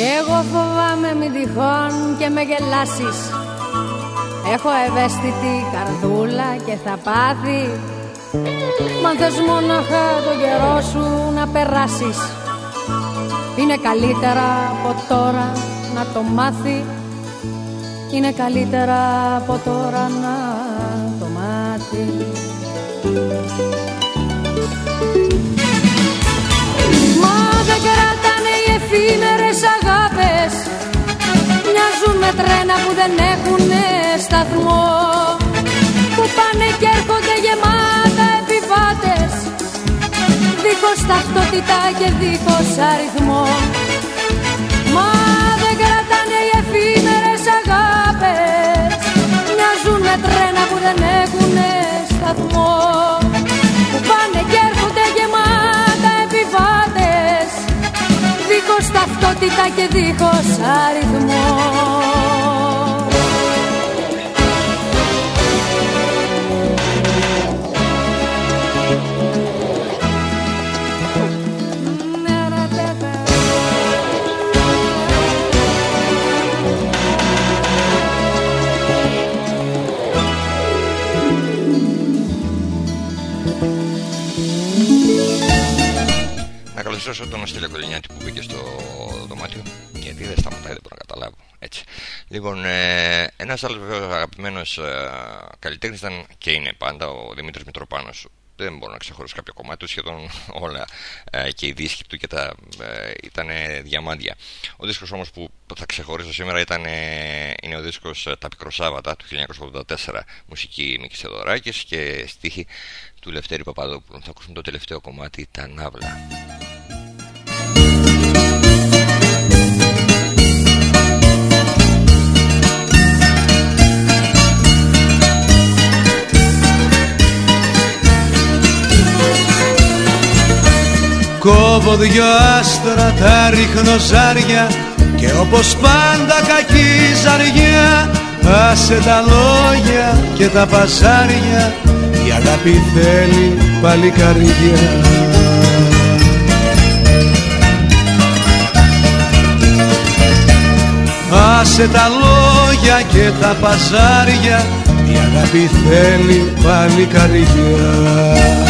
Εγώ φοβάμαι μη τυχόν και με γελάσεις. Έχω ευαίσθητη καρδούλα και θα πάθει. Μα θες μόναχα το καιρό σου να περάσεις. Είναι καλύτερα από τώρα να το μάθει. Είναι καλύτερα από τώρα να το μάθει. Μα δεν κρατάνε οι εφήμερες αγάπες Μοιάζουν με τρένα που δεν έχουν σταθμό. Που πάνε και έρχονται γεμάτα επιβάτες. Δίχως ταυτότητα και δίχως αριθμό. Μα δεν κρατάνε οι εφήμερες αγάπες. Μοιάζουν με τρένα που δεν έχουν σταθμό. Που πάνε και έρχονται ταυτότητα και δίχως αριθμό όσο τον Στέλιο Κολυνιάτη που μπήκε στο δωμάτιο γιατί δεν σταματάει, δεν μπορώ να καταλάβω έτσι. Λοιπόν, ε, ένας άλλος βέβαια αγαπημένος ε, καλλιτέχνης ήταν και είναι πάντα ο Δημήτρης Μητροπάνος δεν μπορώ να ξεχωρίσω κάποιο κομμάτι του, σχεδόν όλα ε, και οι δίσκοι του και τα ε, ήταν διαμάντια. Ο δίσκος όμως που θα ξεχωρίσω σήμερα ήταν, ε, είναι ο δίσκος ε, Τα Πικροσάββατα του 1984, μουσική Μίκης Θεοδωράκης και στίχη του Λευτέρη Παπαδόπουλου. Θα ακούσουμε το τελευταίο κομμάτι, τα Ναύλα. Κόβω δυο άστρα τα ρίχνω ζάρια Και όπως πάντα κακή ζαριά Άσε τα λόγια και τα παζάρια Η αγάπη θέλει παλικαριά Άσε τα λόγια και τα παζάρια Η αγάπη θέλει παλικαριά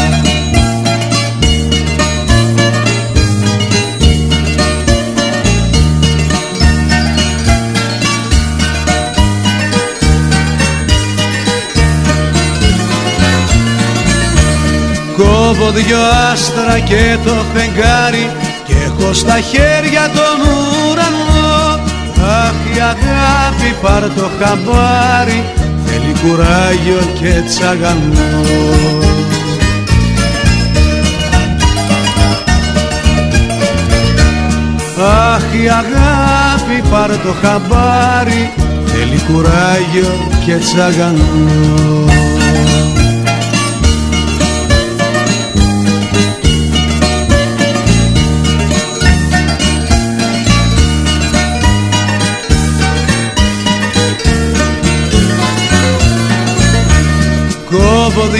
Κόβω δυο άστρα και το φεγγάρι Και έχω στα χέρια τον ουρανό. Αχ η αγάπη πάρ το χαμπάρι Θέλει κουράγιο και τσαγανό. Αχ η αγάπη πάρ το χαμπάρι Θέλει κουράγιο και τσαγανό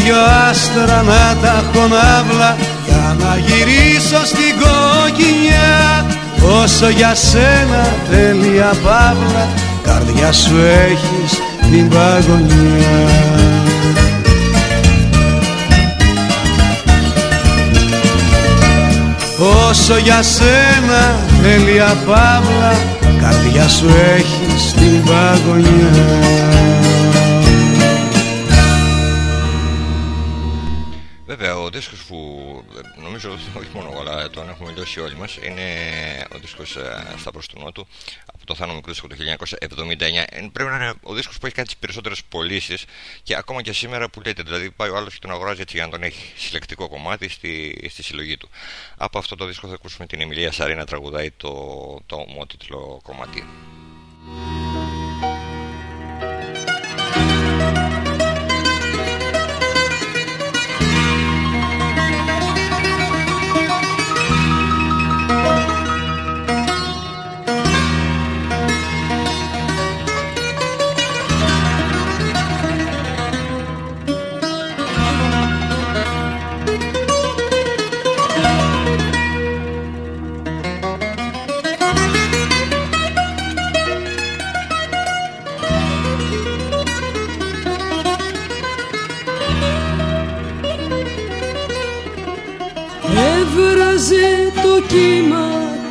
δυο άστρα να τα έχω Για να γυρίσω στην κοκκινιά. Όσο για σένα τέλεια παύλα Καρδιά σου έχεις την παγωνιά. Όσο για σένα τέλεια παύλα Καρδιά σου έχεις την παγωνιά ο δίσκος που ε, νομίζω όχι μόνο εγώ αλλά τον έχουμε λιώσει όλοι μας είναι ο δίσκος ε, στα προς του Νότου από το Θάνο Μικρού το 1979 ε, πρέπει να είναι ο δίσκος που έχει κάνει τις περισσότερες πωλήσεις και ακόμα και σήμερα που λέτε δηλαδή πάει ο άλλος και τον αγοράζει έτσι για να τον έχει συλλεκτικό κομμάτι στη, στη συλλογή του. Από αυτό το δίσκο θα ακούσουμε την Εμιλία Σαρίνα τραγουδάει το, το ομότιτλο κομμάτι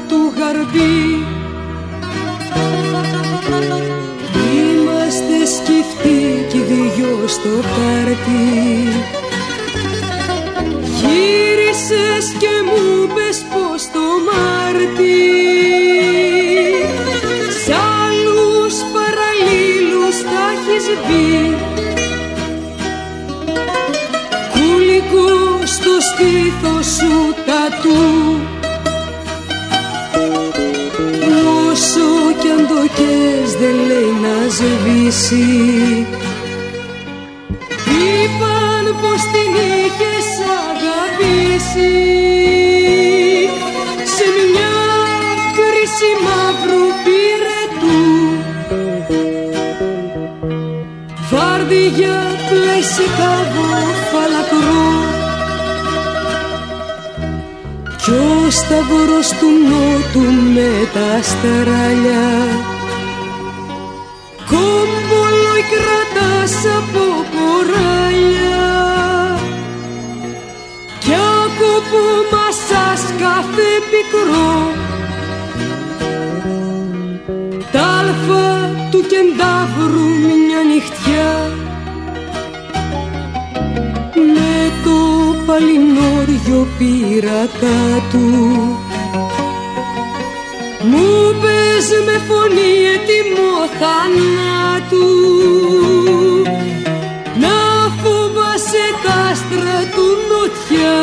του γαρμπί Είμαστε σκυφτοί κι δυο στο πάρτι. Γύρισες και μου πες πως το Μάρτι. Σ' άλλους παραλλήλους τα έχεις βγει Κούλικο στο στήθος σου τατού. Κι αν το κες δεν λέει να σβήσει Είπαν πως την είχες αγαπήσει. Σε μια κρίση μαύρου πυρετού. Βάρδια πλαίσι καβό Κι ο σταυρός του νότου με τα στραλιά Κόμπολο κρατάς από κοράλια. Κι άκοπο μασάς κάθε πικρό. Τ' άλφα του κεντάβρου παλινόριο πήρακα του μου πες με φωνή έτοιμο θανάτου. Να φοβάσαι τα άστρα του νοτιά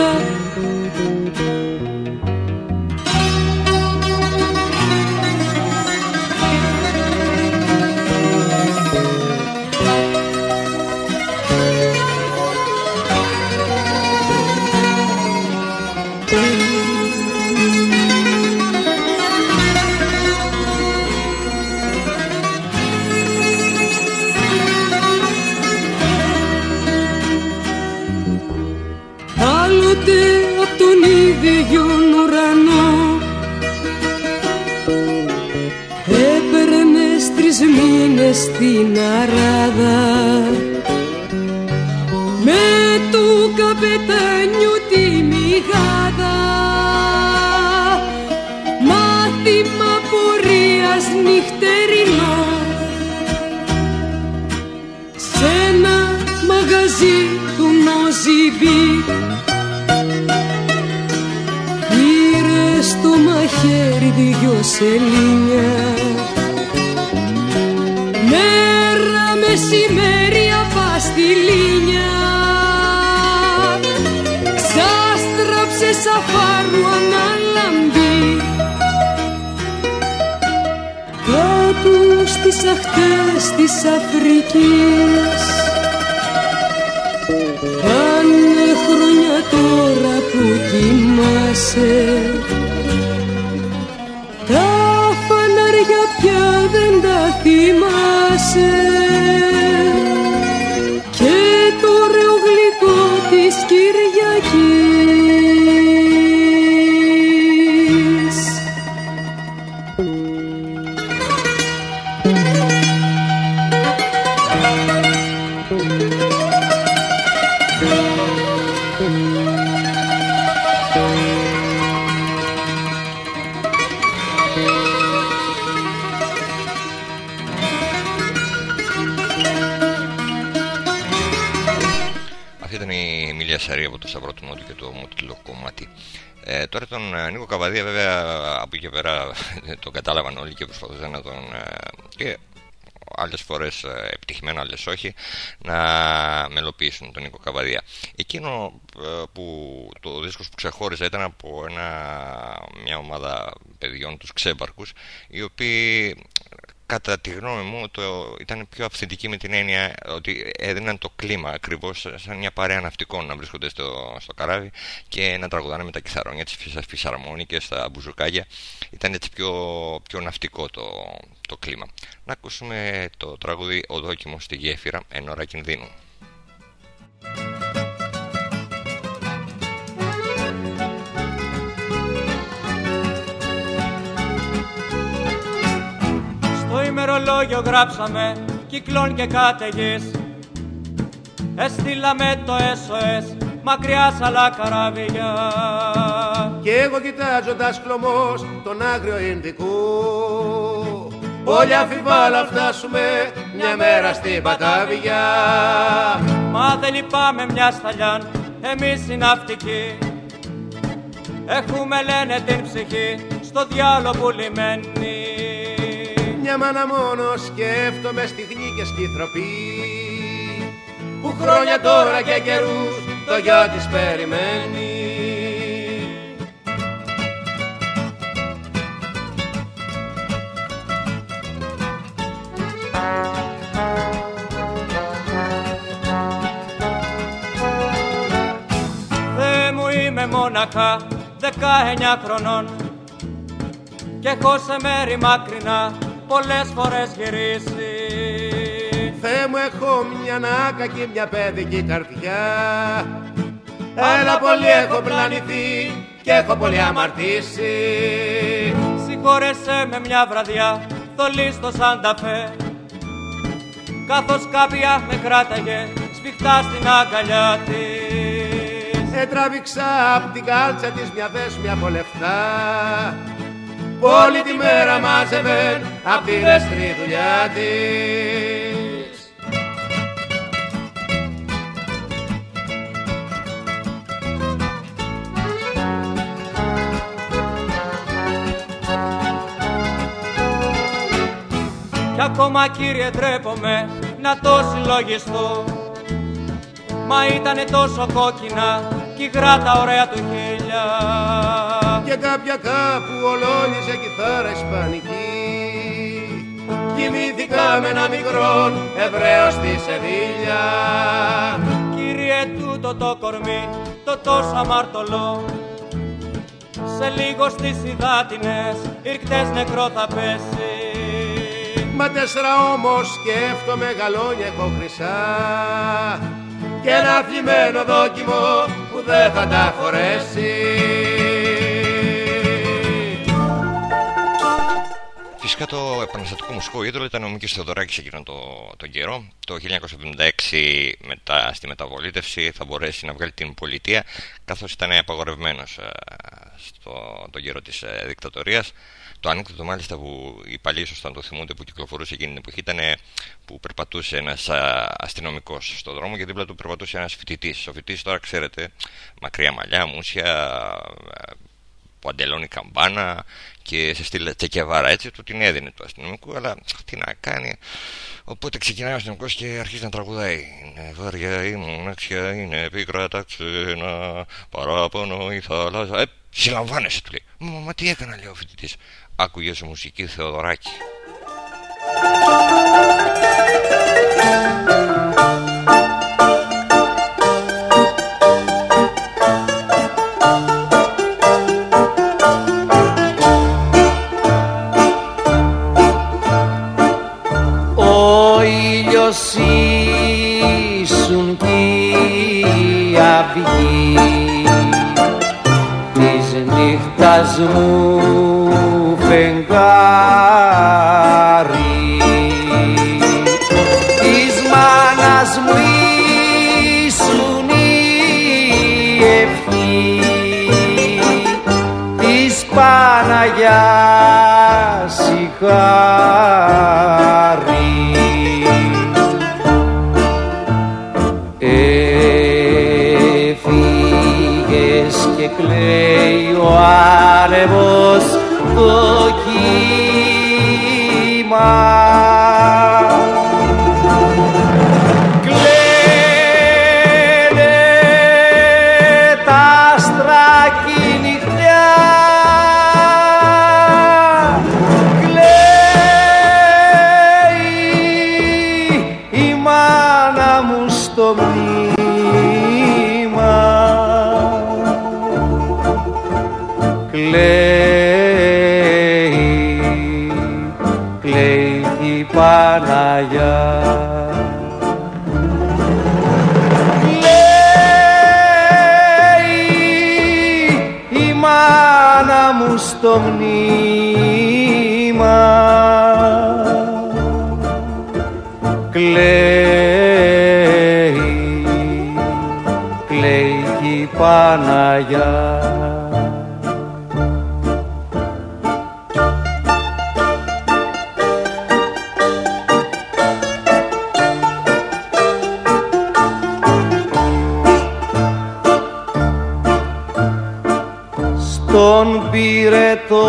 επιτυχημένα, άλλες όχι, να μελοποιήσουν τον Νίκο Καβαδία. Εκείνο ε, που το δίσκος που ξεχώριζε ήταν από ένα, μια ομάδα παιδιών, τους ξέμπαρκους, οι οποίοι κατά τη γνώμη μου το, ήταν πιο αυθεντική με την έννοια ότι έδιναν το κλίμα ακριβώς σαν μια παρέα ναυτικών να βρίσκονται στο, στο καράβι και να τραγουδάνε με τα κιθαρόνια, τις φυσ- φυσαρμόνικες, τα μπουζουκάκια ήταν έτσι πιο, πιο ναυτικό το, το κλίμα. Να ακούσουμε το τραγούδι «Ο δόκιμος στη γέφυρα εν ώρα κινδύνου» Στο ημερολόγιο γράψαμε κυκλών και κάταιγες Έστειλαμε το SOS μακριά σ' άλλα καράβια. Κι εγώ κοιτάζοντας κλωμός τον άγριο Ινδικού Όλοι αμφιβάλλα φτάσουμε μια μέρα στην Πατάβια. Μα δεν λυπάμαι μια σταλιάν εμείς οι ναυτικοί Έχουμε λένε την ψυχή στο διάλο πουλημένη Μια μάνα μόνο σκέφτομαι στιγμή και σκυθροπή Που χρόνια τώρα και καιρούς το γιο της περιμένει μοναχά δεκαεννιά χρονών. Και έχω σε μέρη μακρινά πολλές φορές γυρίσει. Θεέ μου έχω μια νάκα και μια παιδική καρδιά. Έλα πολύ έχω πλανηθεί και έχω πολύ αμαρτήσει. Συγχώρεσέ με μια βραδιά θολή στο Σανταφέ. Καθώς κάποια με κράταγε σφιχτά στην αγκαλιά της Έτραβηξα απ' την κάλτσα της μια δέσμη από λεφτά. Όλη τη μέρα μάζευε απ' τη δεστρή δουλειά της. Κι ακόμα κύριε ντρέπομαι να το συλλογιστώ. Μα ήτανε τόσο κόκκινα κι υγρά τα ωραία του χείλια Και κάποια κάπου ολόνιζε κιθάρα ισπανική. Κοιμήθηκα με ένα μικρό Εβραίο στη Σεβίλια. Κύριε τούτο το κορμί, το τόσο αμαρτωλό. Σε λίγο στις υδάτινες, ήρκτες νεκρό θα πέσει. Μα τέσσερα όμως σκέφτομαι γαλόνια έχω χρυσά. Και ένα θλιμμένο δόκιμο που δεν θα τα φορέσει. Φυσικά το επαναστατικό μουσικό ίδρυο ήταν ο Μίκης Θεοδωράκης εκείνο το, τον καιρό. Το 1976 μετά στη μεταβολήτευση θα μπορέσει να βγάλει την πολιτεία καθώς ήταν απαγορευμένος ε, στο τον καιρό της ε, δικτατορίας. Το ανέκδοτο μάλιστα που οι παλιοί ίσως το θυμούνται που κυκλοφορούσε εκείνη την εποχή ήταν που περπατούσε ένας αστυνομικός στον δρόμο και δίπλα του περπατούσε ένας φοιτητής. Ο φοιτητής τώρα ξέρετε, μακριά μαλλιά, μουσια, που αντελώνει καμπάνα και σε στείλε τσεκεβάρα. Έτσι του την έδινε το αστυνομικό αλλά τι να κάνει. Οπότε ξεκινάει ο αστυνομικός και αρχίζει να τραγουδάει. Είναι βαριά η μοναξιά είναι πίκρα τα ξένα παράπονο η θάλασσα ε, συλλαμβάνεσαι του λέει. Μα, μα τι έκανα λέει ο φοιτητής άκουγες μουσική Θεοδωράκη. Ο ήλιος ήσουν κι η αυγή. Της νύχτας μου φεγγάρι. Της μάνας μου ήσουν η ευχή. Της Παναγιάς η χάρη. Έφυγες και κλαίει ο κύμα Παναγιά στον πυρετό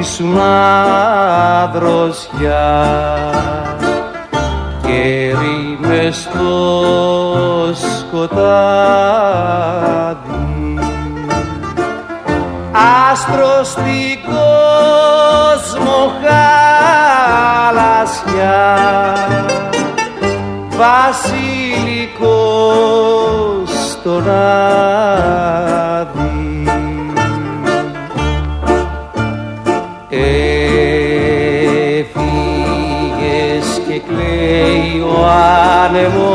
ήσουν δροσιά και μες στο σκοτάδι άστρο στην κόσμο χαλασιά βασιλικός στον άδει έφυγες και κλαίει ο άνεμος.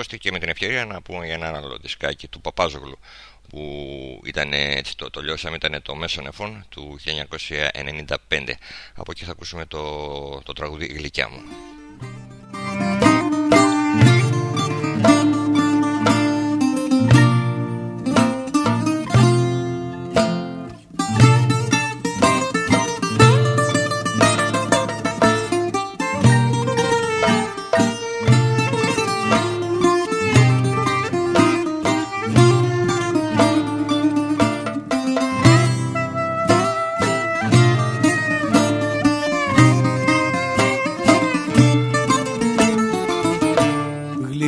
Ακούει από τον Εξώστη και με την ευκαιρία να πούμε για ένα άλλο δισκάκι του Παπάζογλου που ήταν έτσι το, το λιώσαμε ήταν το μέσο νεφών του 1995 από εκεί θα ακούσουμε το, το τραγούδι «Γλυκιά μου»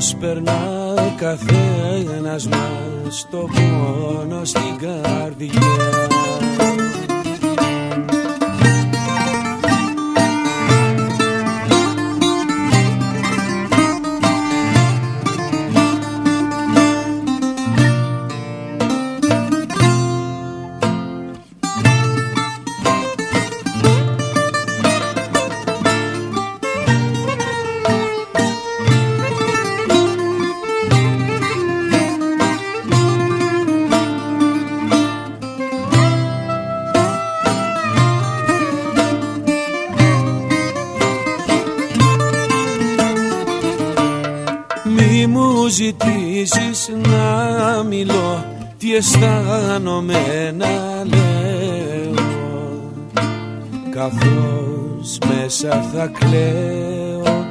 Μόνος περνά καθένας μας Το πόνο στην καρδιά αισθάνομαι να λέω. Καθώς μέσα θα κλαίω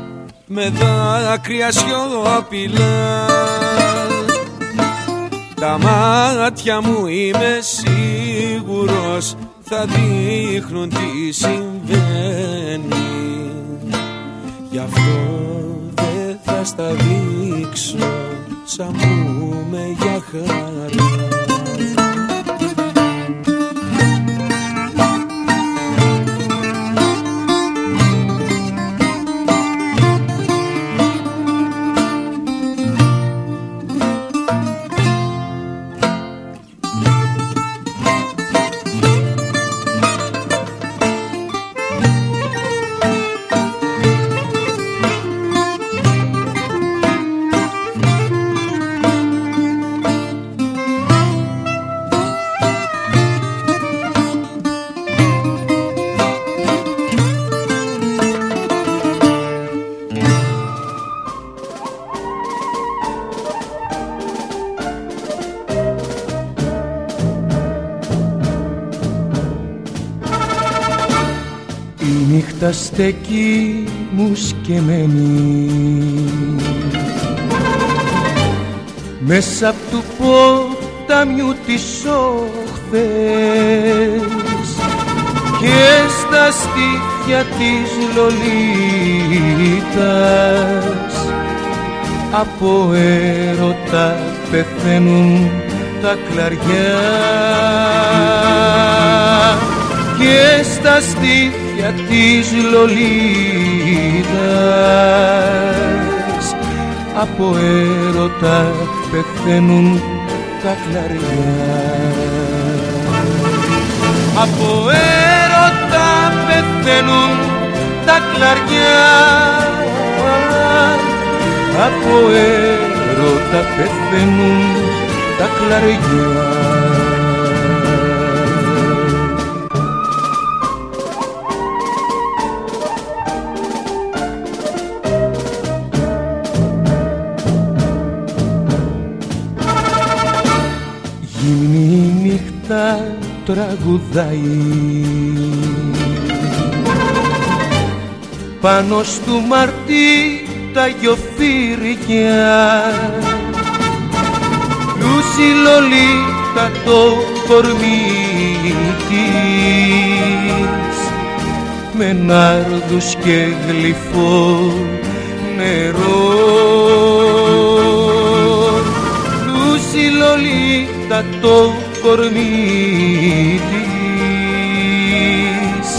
με δάκρυα σιωπηλά. Τα μάτια μου είμαι σίγουρος θα δείχνουν τι συμβαίνει. Γι' αυτό δεν θα στα δείξω σαν πούμε για χαρά στεκή μου σκεμμένη. Μέσα απ' του ποταμιού τις όχθες και στα στήθια της Λολίτας από έρωτα πεθαίνουν τα κλαριά. Και στα στήθια για της Λολίδας από έρωτα πεθαίνουν τα κλαριά. Από έρωτα πεθαίνουν τα κλαριά. Από έρωτα πεθαίνουν τα κλαριά τραγουδάει πάνω στου μαρτί τα γιοφύρικια λούσι λολίτα το κορμί της. Με νάρδους και γλυφό νερό. Λούσι λολίτα το κορμί της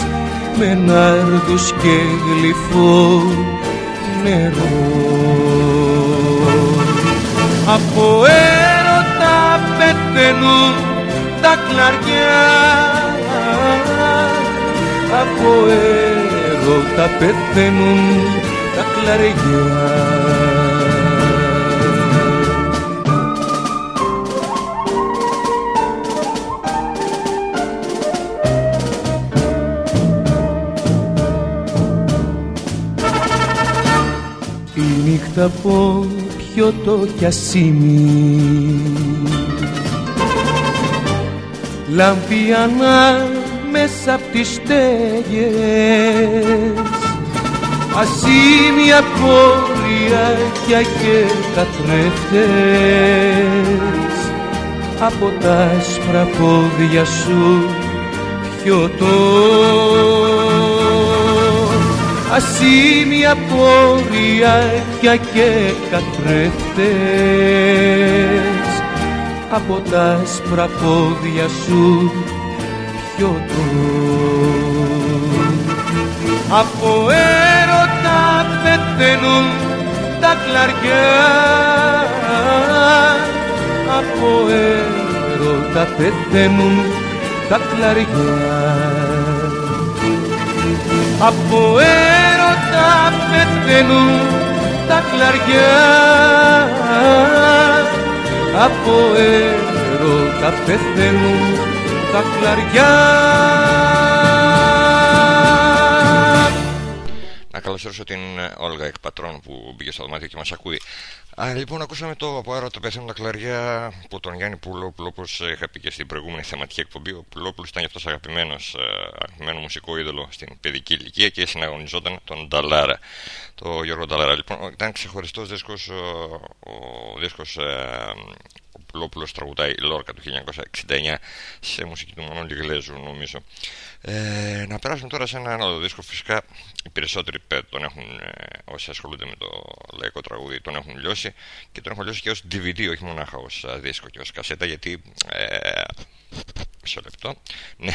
με νάρδους και γλυφό νερό. Από έρωτα πεθαίνουν τα κλαριά από έρωτα πεθαίνουν τα κλαριά νύχτα από πιωτό κι ασήμι. Λάμπει μέσα απ' τις στέγες. Ασήμια πόριάκια και καθρέφτες από τα άσπρα πόδια σου πιωτό. Ασήμια πόριάκια και καθρέφτες από τα άσπρα πόδια σου πιωτό από έρωτα πεθαίνουν τα κλαριά. Από έρωτα πεθαίνουν τα κλαριά. Από έρωτα πεθαίνουν τα κλαριά. Από έρωτα πεθαίνουν τα κλαριά. Να καλωσορίσω την Όλγα Εκπατρών που μπήκε στο δωμάτιο και μας ακούει Α, λοιπόν, ακούσαμε το από άρα το πεθαίνουν τα κλαριά που τον Γιάννη Πουλόπουλο, όπως είχα πει και στην προηγούμενη θεματική εκπομπή. Ο Πουλόπουλος ήταν γι' αυτός αγαπημένος αγαπημένο μουσικό είδωλο στην παιδική ηλικία και συναγωνιζόταν τον Νταλάρα. Το Γιώργο Νταλάρα. Λοιπόν, ήταν ξεχωριστός δίσκος ο, ο δίσκος ο Πουλόπουλο τραγουδάει Λόρκα του 1969 σε μουσική του Μανώλη Γλέζου, νομίζω. Ε, να περάσουμε τώρα σε ένα άλλο δίσκο. Φυσικά οι περισσότεροι τον έχουν, ε, όσοι ασχολούνται με το λαϊκό τραγούδι, τον έχουν λιώσει και τον έχουν λιώσει και ως DVD, όχι μονάχα ως δίσκο και ως κασέτα, γιατί. Ε, μισό λεπτό. Ναι,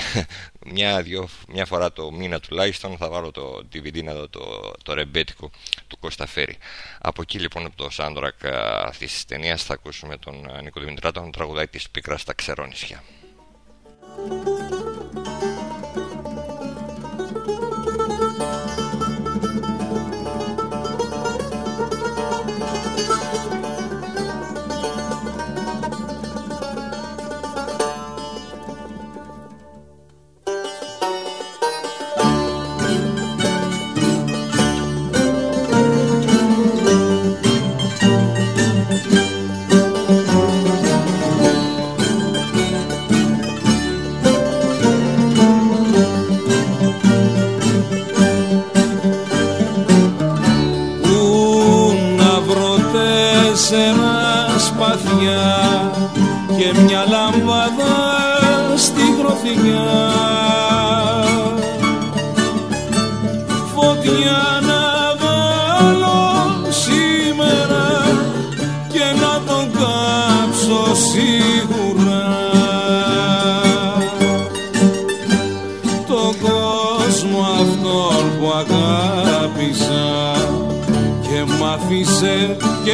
μια, δυο, μια φορά το μήνα τουλάχιστον θα βάλω το DVD να δω το, το ρεμπέτικο του Κώστα Φέρη. Από εκεί λοιπόν από το soundtrack αυτής της ταινίας θα ακούσουμε τον Νίκο Δημητράτο να τραγουδάει της πίκρας στα ξερόνισια.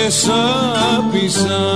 Και σάπισα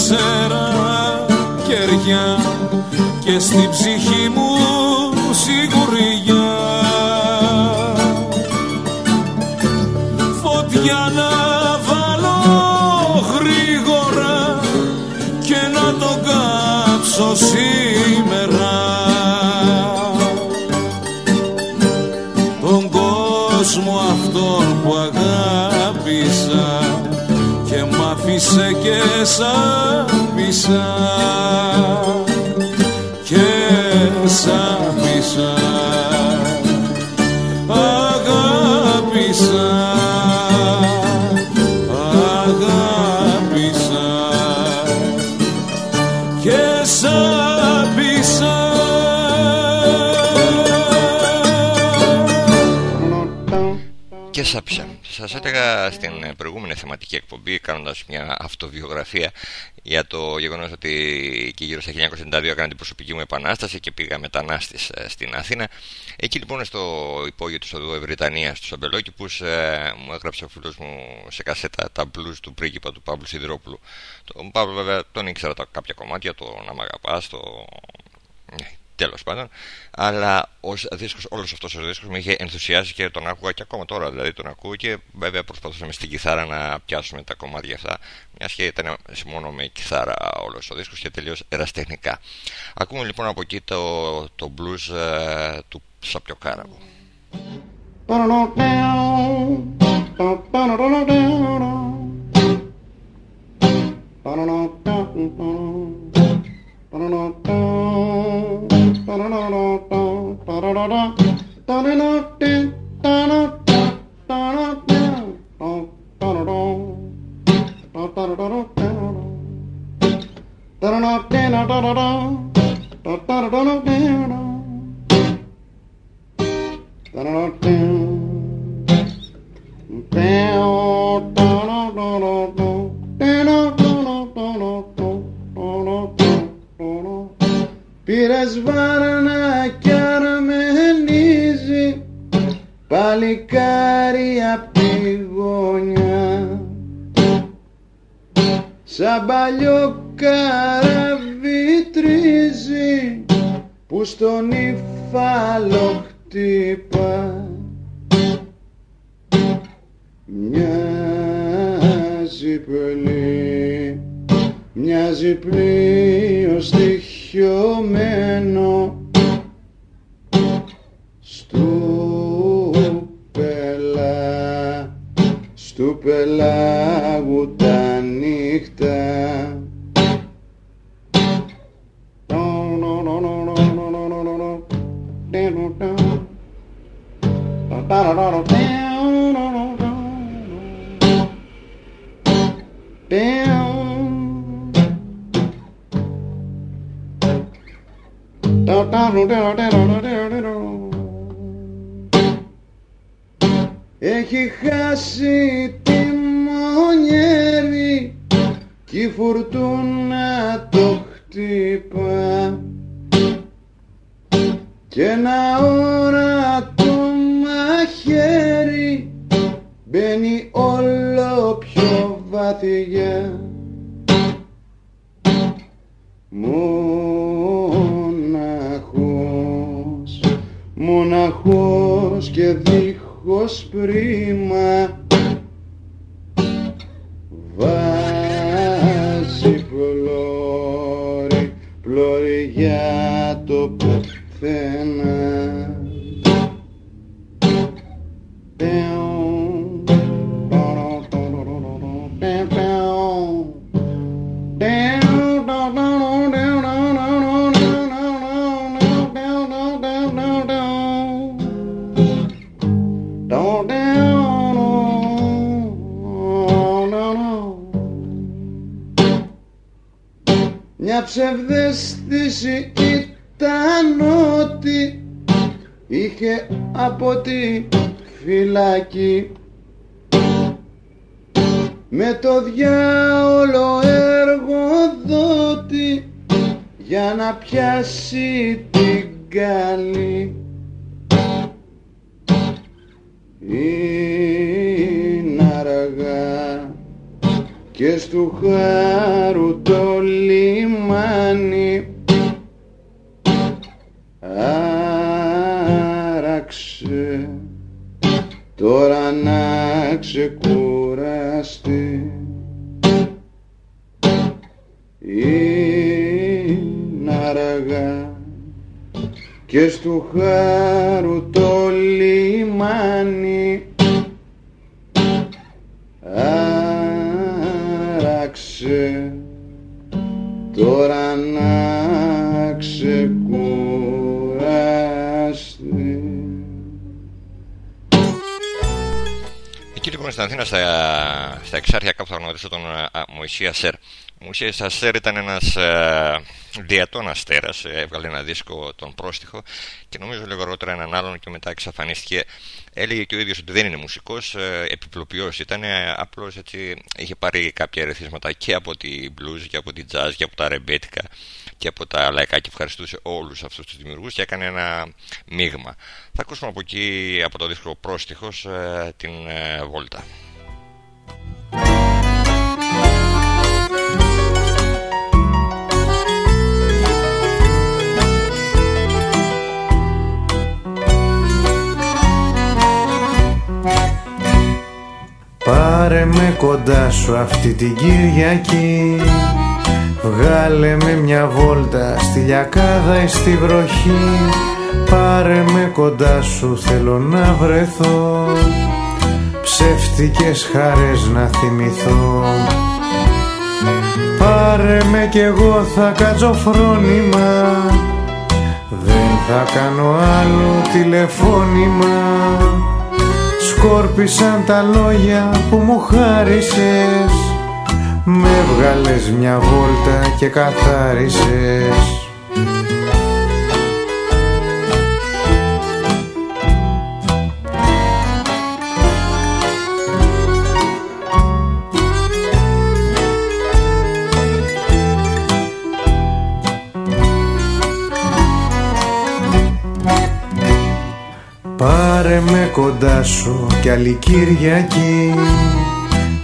τέσσερα κεριά και στην ψυχή μου σιγουριά άφησε και Σας έλεγα στην προηγούμενη θεματική εκπομπή κάνοντας μια αυτοβιογραφία για το γεγονός ότι και γύρω στα 1992 έκανα την προσωπική μου επανάσταση και πήγα μετανάστης ε, στην Αθήνα. Εκεί λοιπόν στο υπόγειο του Οδού Βρετανία στους Αμπελόκηπους ε, μου έγραψε ο φίλος μου σε κασέτα τα blues του πρίγκιπα του Παύλου Σιδηρόπουλου. Τον Παύλο βέβαια τον ήξερα τα κάποια κομμάτια, το «Να μ' αγαπάς», το τέλο πάντων. Αλλά ω δίσκο, όλο αυτό ο δίσκο με είχε ενθουσιάσει και τον άκουγα και ακόμα τώρα. Δηλαδή τον ακούω και βέβαια προσπαθούσαμε στην κιθάρα να πιάσουμε τα κομμάτια αυτά. Μια και ήταν μόνο με κιθάρα όλο ο δίσκο και τελείω εραστεχνικά. Ακούμε λοιπόν από εκεί το, το blues ε, του Σαπιοκάραβου. down. Πήρες βάρνα κι αρμενίζει Παλικάρι απ' τη γωνιά. Σαν παλιό καράβι τρίζει Που στον υφάλο χτύπα. Μοιάζει πολύ Μοιάζει πλοίο στοιχειωμένο Στου πελά Στου πελάγου τα νύχτα Έχει χάσει τη μονιέρη κι η φουρτούνα το χτύπα. Και ένα όρατο μαχαίρι μπαίνει όλο πιο βαθιά μοναχός και δίχως πρίμα. Βάζει πλώρη, πλώρη για το πουθενά Μια ψευδέστηση ήταν ότι είχε από τη φυλακή. Με το διάολο εργοδότη για να πιάσει την καλή και στου χάρου το λιμάνι. Άραξε. Τώρα να ξεκουραστεί. Είναι αργά. Και στου χάρου το λιμάνι άραξε τώρα να ξεκουραστεί Εκεί λοιπόν στην Αθήνα, στα, στα εξάρχεια κάπου θα γνωρίσω τον α, Μωυσία Σερ. Ο Μωυσία Σερ ήταν ένας α, διατών αστέρας, έβγαλε ένα δίσκο τον πρόστιχο και νομίζω λίγο αργότερα έναν άλλον και μετά εξαφανίστηκε. Έλεγε και ο ίδιος ότι δεν είναι μουσικός, επιπλοποιός ήταν, απλώς έτσι είχε πάρει κάποια ερεθίσματα και από τη blues και από τη jazz και από τα ρεμπέτικα και από τα λαϊκά και ευχαριστούσε όλους αυτούς τους δημιουργούς και έκανε ένα μείγμα. Θα ακούσουμε από εκεί, από το δίσκο πρόστιχος, την Βόλτα. Πάρε με κοντά σου αυτή την Κυριακή. Βγάλε με μια βόλτα στη λιακάδα ή στη βροχή. Πάρε με κοντά σου θέλω να βρεθώ. Ψεύτικες χαρές να θυμηθώ. Πάρε με κι εγώ θα κάτσω φρόνημα. Δεν θα κάνω άλλο τηλεφώνημα Σκόρπισαν τα λόγια που μου χάρισες. Με βγάλες μια βόλτα και καθάρισες με κοντά σου κι άλλη Κυριακή.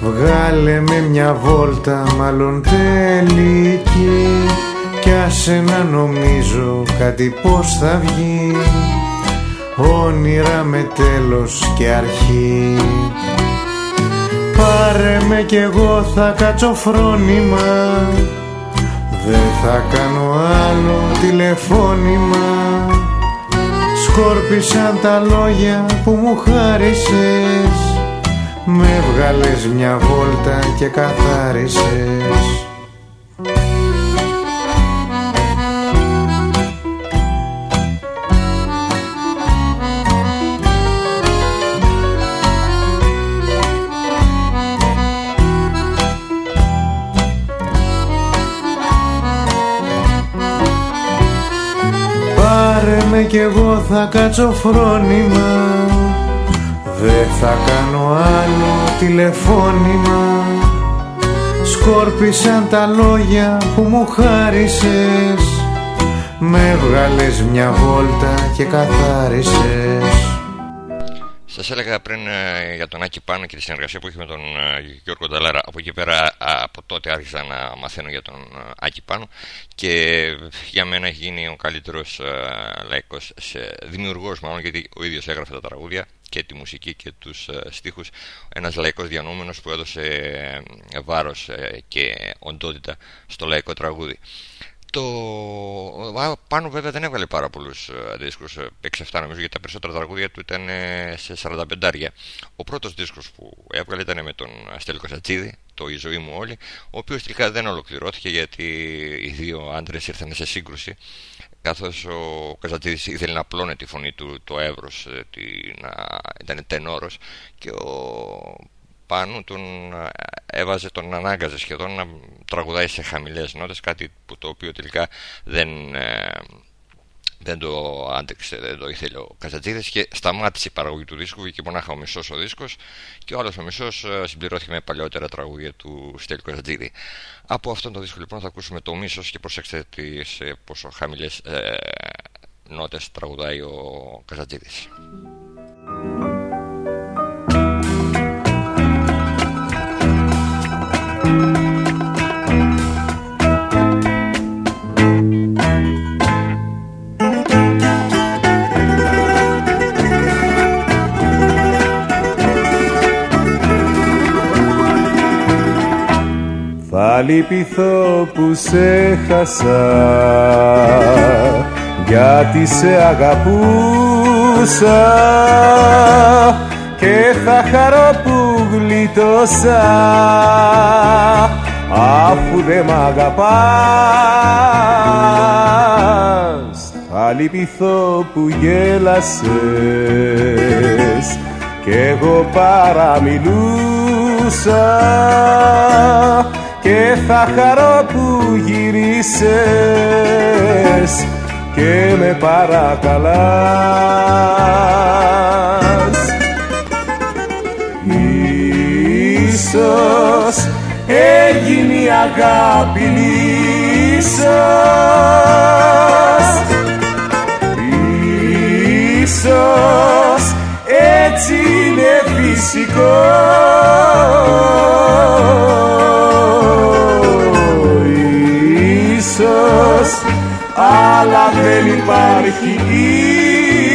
Βγάλε με μια βόλτα μάλλον τελική. Κι άσε να νομίζω κάτι πως θα βγει. Όνειρα με τέλος και αρχή. Πάρε με κι εγώ θα κάτσω φρόνημα. Δεν θα κάνω άλλο τηλεφώνημα Σκόρπισαν τα λόγια που μου χάρισες. Με βγάλες μια βόλτα και καθάρισες. Πάρε με κι εγώ θα κάτσω φρόνημα. Δεν θα κάνω άλλο τηλεφώνημα. Σκόρπισαν τα λόγια που μου χάρισες. Με βγάλες μια βόλτα και καθάρισες Σας έλεγα πριν ε, για τον Άκη Πάνο και τη συνεργασία που έχει με τον ε, Γιώργο Νταλάρα. Από εκεί πέρα, από τότε άρχισα να μαθαίνω για τον ε, Άκη Πάνο. Και για μένα έχει γίνει ο καλύτερος λαϊκός δημιουργός, μάλλον γιατί ο ίδιος έγραφε τα τραγούδια και τη μουσική και τους στίχους. Ένας λαϊκός διανόμενος που έδωσε βάρος και οντότητα στο λαϊκό τραγούδι το πάνω βέβαια δεν έβγαλε πάρα πολλούς ε, δίσκους 6-7 ε, νομίζω γιατί τα περισσότερα τραγούδια του ήταν ε, σε 45 ο πρώτος δίσκος που έβγαλε ήταν με τον Αστέλιο Κασατσίδη το «Η ζωή μου όλη» ο οποίος τελικά δεν ολοκληρώθηκε γιατί οι δύο άντρες ήρθαν σε σύγκρουση καθώς ο Καζατζίδης ήθελε να πλώνε τη φωνή του το εύρος να ήταν τενόρος και ο πάνω τον ε, έβαζε, τον ανάγκαζε σχεδόν να τραγουδάει σε χαμηλές νότες κάτι που το οποίο τελικά δεν, ε, δεν το άντεξε, δεν το ήθελε ο Καζατζίδης και σταμάτησε η παραγωγή του δίσκου και μονάχα ο μισός ο δίσκος και ο άλλος ο μισός ε, συμπληρώθηκε με παλιότερα τραγούδια του Στέλιου Καζατζίδη από αυτόν τον δίσκο λοιπόν θα ακούσουμε το μίσος και προσέξτε τις πόσο χαμηλές ε, νότες τραγουδάει ο Καζατζίδης Θα λυπηθώ που σε χάσα γιατί σε αγαπούσα. Και θα χαρώ που γλιτώσα αφού δεν μ' αγαπάς. Θα λυπηθώ που γέλασες κι εγώ παραμιλούσα και θα χαρώ που γυρίσες και με παρακαλάς Ίσως έγινε η αγάπη ίσως Ίσως έτσι είναι φυσικό. Ίσως αλλά δεν υπάρχει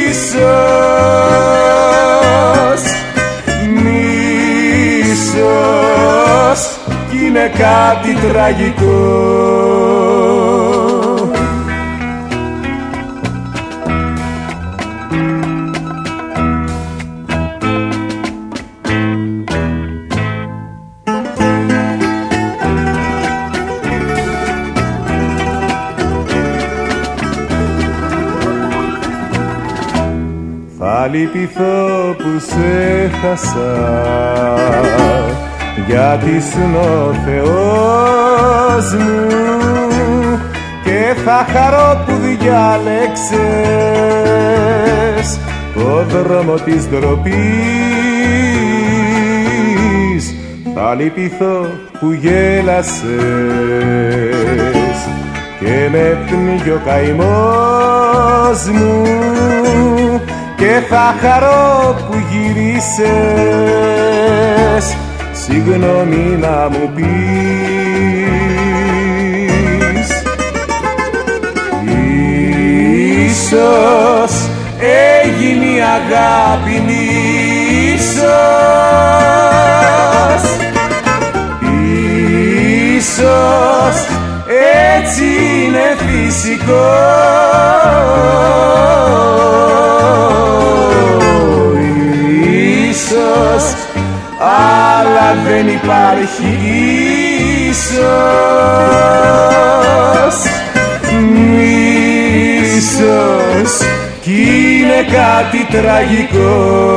ίσως είναι κάτι τραγικό. Λυπηθώ που σε χάσα γιατί σου ο Θεός μου και θα χαρώ που διάλεξες το δρόμο της ντροπής. Θα λυπηθώ που γέλασες και με πνίγει ο καημός μου και θα χαρώ που γυρίσες συγγνώμη να μου πεις. Ίσως έγινε η αγάπη ίσως Ίσως έτσι είναι φυσικό. Ίσως αλλά δεν υπάρχει ίσως ίσως κι είναι κάτι τραγικό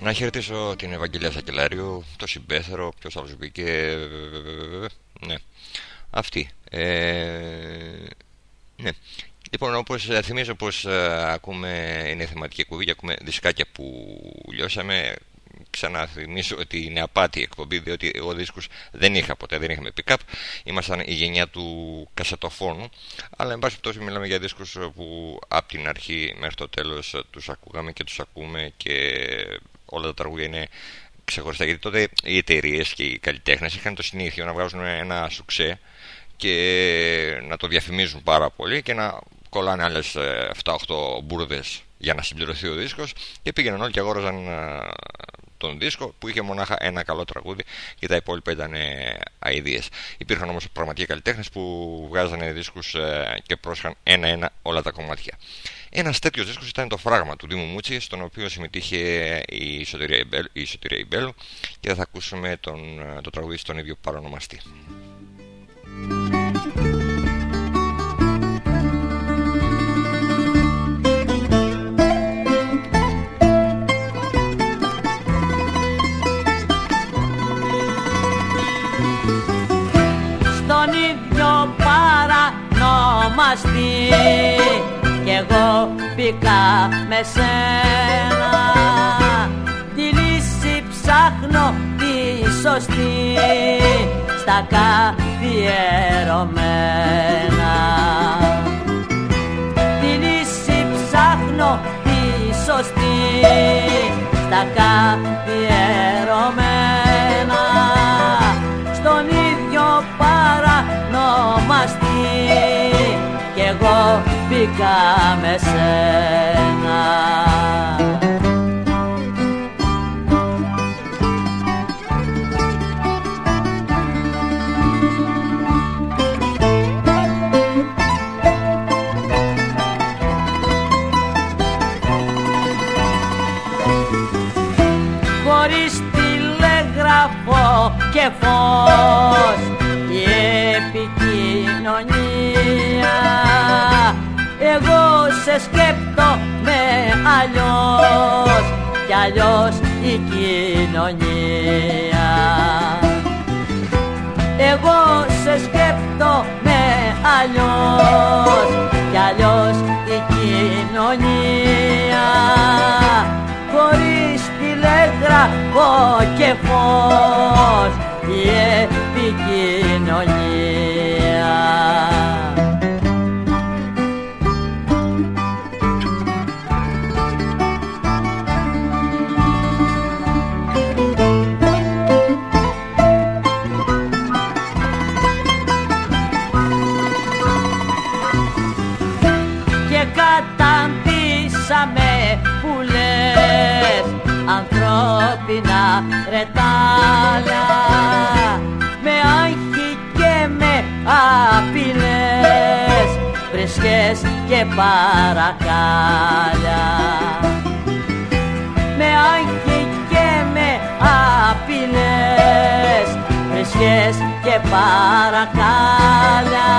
Να χαιρετήσω την Ευαγγελία Σακελάριου, το συμπέθερο, ποιος άλλος μπήκε, ναι, αυτή. Ε, ναι. Λοιπόν, όπως ε, θυμίζω πως ε, ακούμε, είναι θεματική εκπομπή και ακούμε δισκάκια που λιώσαμε. ξαναθυμίσω ότι είναι απάτη η εκπομπή, διότι εγώ δίσκους δεν είχα ποτέ, δεν είχαμε pick-up. Ήμασταν η γενιά του κασετοφώνου, αλλά εν πάση πτώση μιλάμε για δίσκους που από την αρχή μέχρι το τέλος τους ακούγαμε και τους ακούμε και όλα τα τραγούδια είναι ξεχωριστά. Γιατί τότε οι εταιρείες και οι καλλιτέχνες είχαν το συνήθειο να βγάζουν ένα σουξέ και να το διαφημίζουν πάρα πολύ και να κολλάνε άλλες 7-8 μπουρδες για να συμπληρωθεί ο δίσκος και πήγαιναν όλοι και αγόραζαν τον δίσκο που είχε μονάχα ένα καλό τραγούδι και τα υπόλοιπα ήταν αειδίε. Υπήρχαν όμως πραγματικοί καλλιτέχνες που βγάζανε δίσκους ε, και πρόσχαν ένα-ένα όλα τα κομμάτια. Ένας τέτοιος δίσκος ήταν το φράγμα του Δήμου Μούτσι, στον οποίο συμμετείχε η Σωτηρία Ιμπέλου και θα ακούσουμε τον, το τραγούδι στον ίδιο παρονομαστή. Κι εγώ μπήκα με σένα. Τη λύση ψάχνω τη σωστή. Στα καθιερωμένα τη λύση ψάχνω τη σωστή. Στα καθιερωμένα μπήκα με σένα σκέπτομαι αλλιώς κι αλλιώς η κοινωνία. Εγώ σε σκέπτομαι αλλιώς κι αλλιώς η κοινωνία. Χωρίς τηλεγραφό και φως η επικοινωνία ανθρώπινα ρετάλια. Με άγχη και με απειλές βρισκές και παρακάλια. Με άγχη και με απειλές βρισκές και παρακάλια.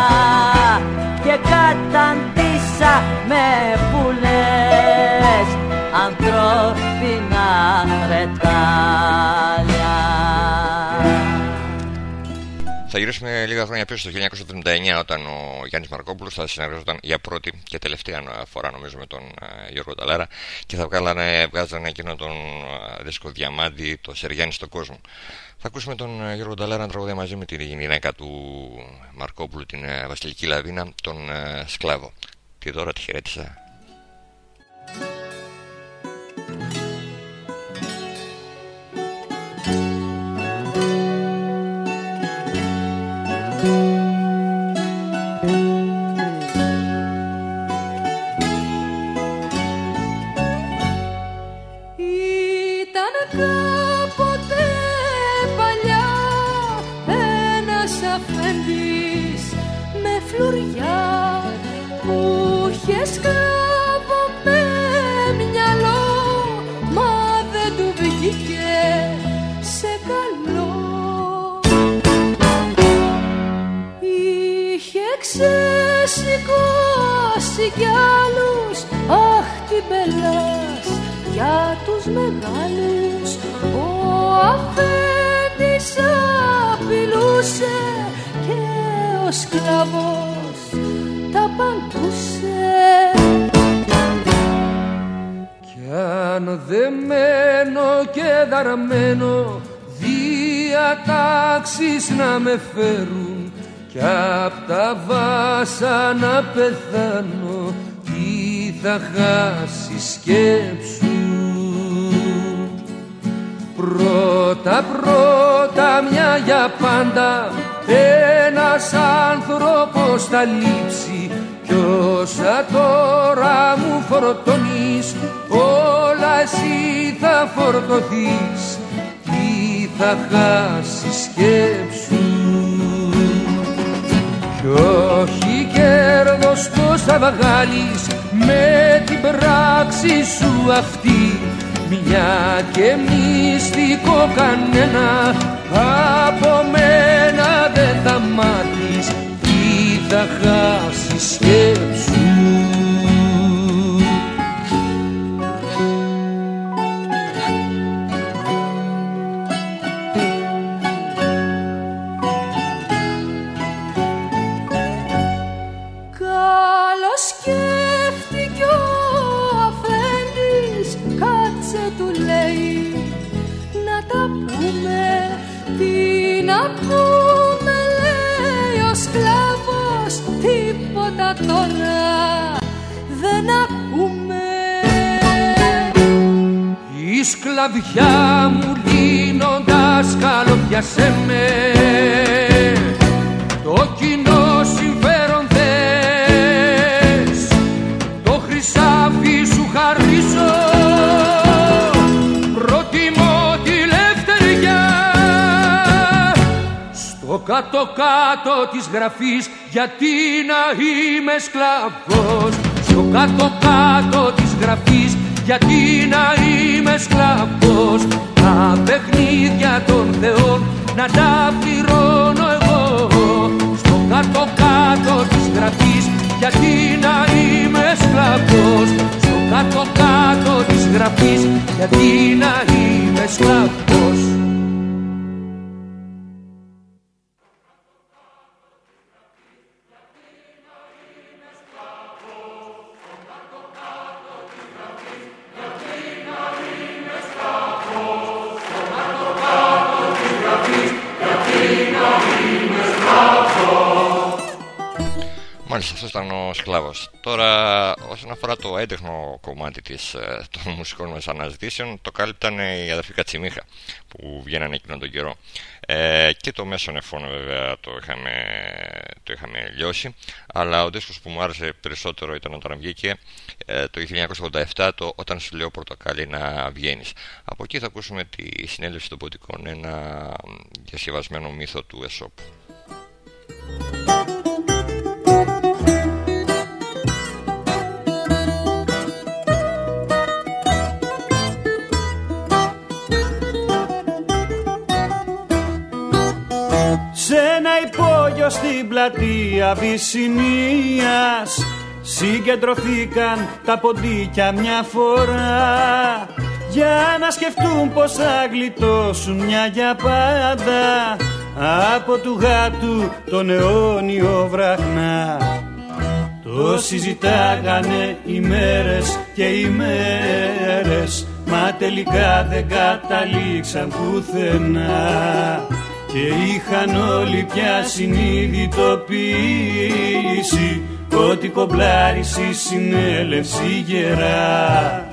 Και καταντήσα με που λες ανθρώπινα ρετάλια. Θα γυρίσουμε λίγα χρόνια πίσω στο 1979 όταν ο Γιάννης Μαρκόπουλος θα συνεργαζόταν για πρώτη και τελευταία φορά νομίζω με τον ε, Γιώργο Ταλάρα και θα βγάλανε, βγάζανε εκείνο τον ε, δίσκο Διαμάντη, το Σεργιάννη στον κόσμο. Θα ακούσουμε τον ε, Γιώργο Ταλάρα να τραγουδάει μαζί με την γυναίκα του Μαρκόπουλου, την Βασιλική Λαβίνα, τον Σκλάβο. Και τώρα τη χαιρέτησα. Πεθάνω τι θα χάσει σκέψου Πρώτα πρώτα μια για πάντα ένας άνθρωπος θα λείψει. Κι όσα τώρα μου φορτώνεις όλα εσύ θα φορτωθείς. Τι θα χάσει σκέψου κέρδος πως θα βγάλεις με την πράξη σου αυτή. Μια και μυστικό κανένα από μένα δεν θα μάθεις τι θα χάσεις σκέψου τώρα Δεν ακούμε. Η σκλαβιά μου λύνοντας καλοπιασέ με κάτω-κάτω της γραφής Γιατί να είμαι σκλαβός. Στο κάτω-κάτω της γραφής γιατί να είμαι σκλαβός. Τα παιχνίδια των θεών να τα πληρώνω εγώ. Στο κάτω-κάτω της γραφής γιατί να είμαι σκλαβός. Στο κάτω-κάτω της γραφής γιατί να είμαι σκλαβός Μάλιστα, αυτός ήταν ο σκλάβος. Τώρα, όσον αφορά το έντεχνο κομμάτι της, ε, των μουσικών μας αναζητήσεων, το κάλυπταν οι αδερφοί Κατσιμίχα που βγαίνανε εκείνον τον καιρό. Ε, και το μέσο νεφόνο, βέβαια, το είχαμε, το είχαμε λιώσει. Αλλά ο δίσκος που μου άρεσε περισσότερο ήταν όταν βγήκε ε, το 1987, το Όταν σου λέω πορτοκάλι να βγαίνεις. Από εκεί θα ακούσουμε τη συνέλευση των ποτικών, ένα διασκευασμένο μύθο του Εσόπ. Υπόγειο στην πλατεία Βυσσινίας Συγκεντρωθήκαν τα ποντίκια μια φορά. Για να σκεφτούν πως θα γλιτώσουν μια για πάντα Από του γάτου τον αιώνιο βραχνά. Το συζητάγανε ημέρες και ημέρες Μα τελικά δεν καταλήξαν πουθενά και είχαν όλοι πια συνειδητοποίηση ότι κομπλάρισε η συνέλευση γερά.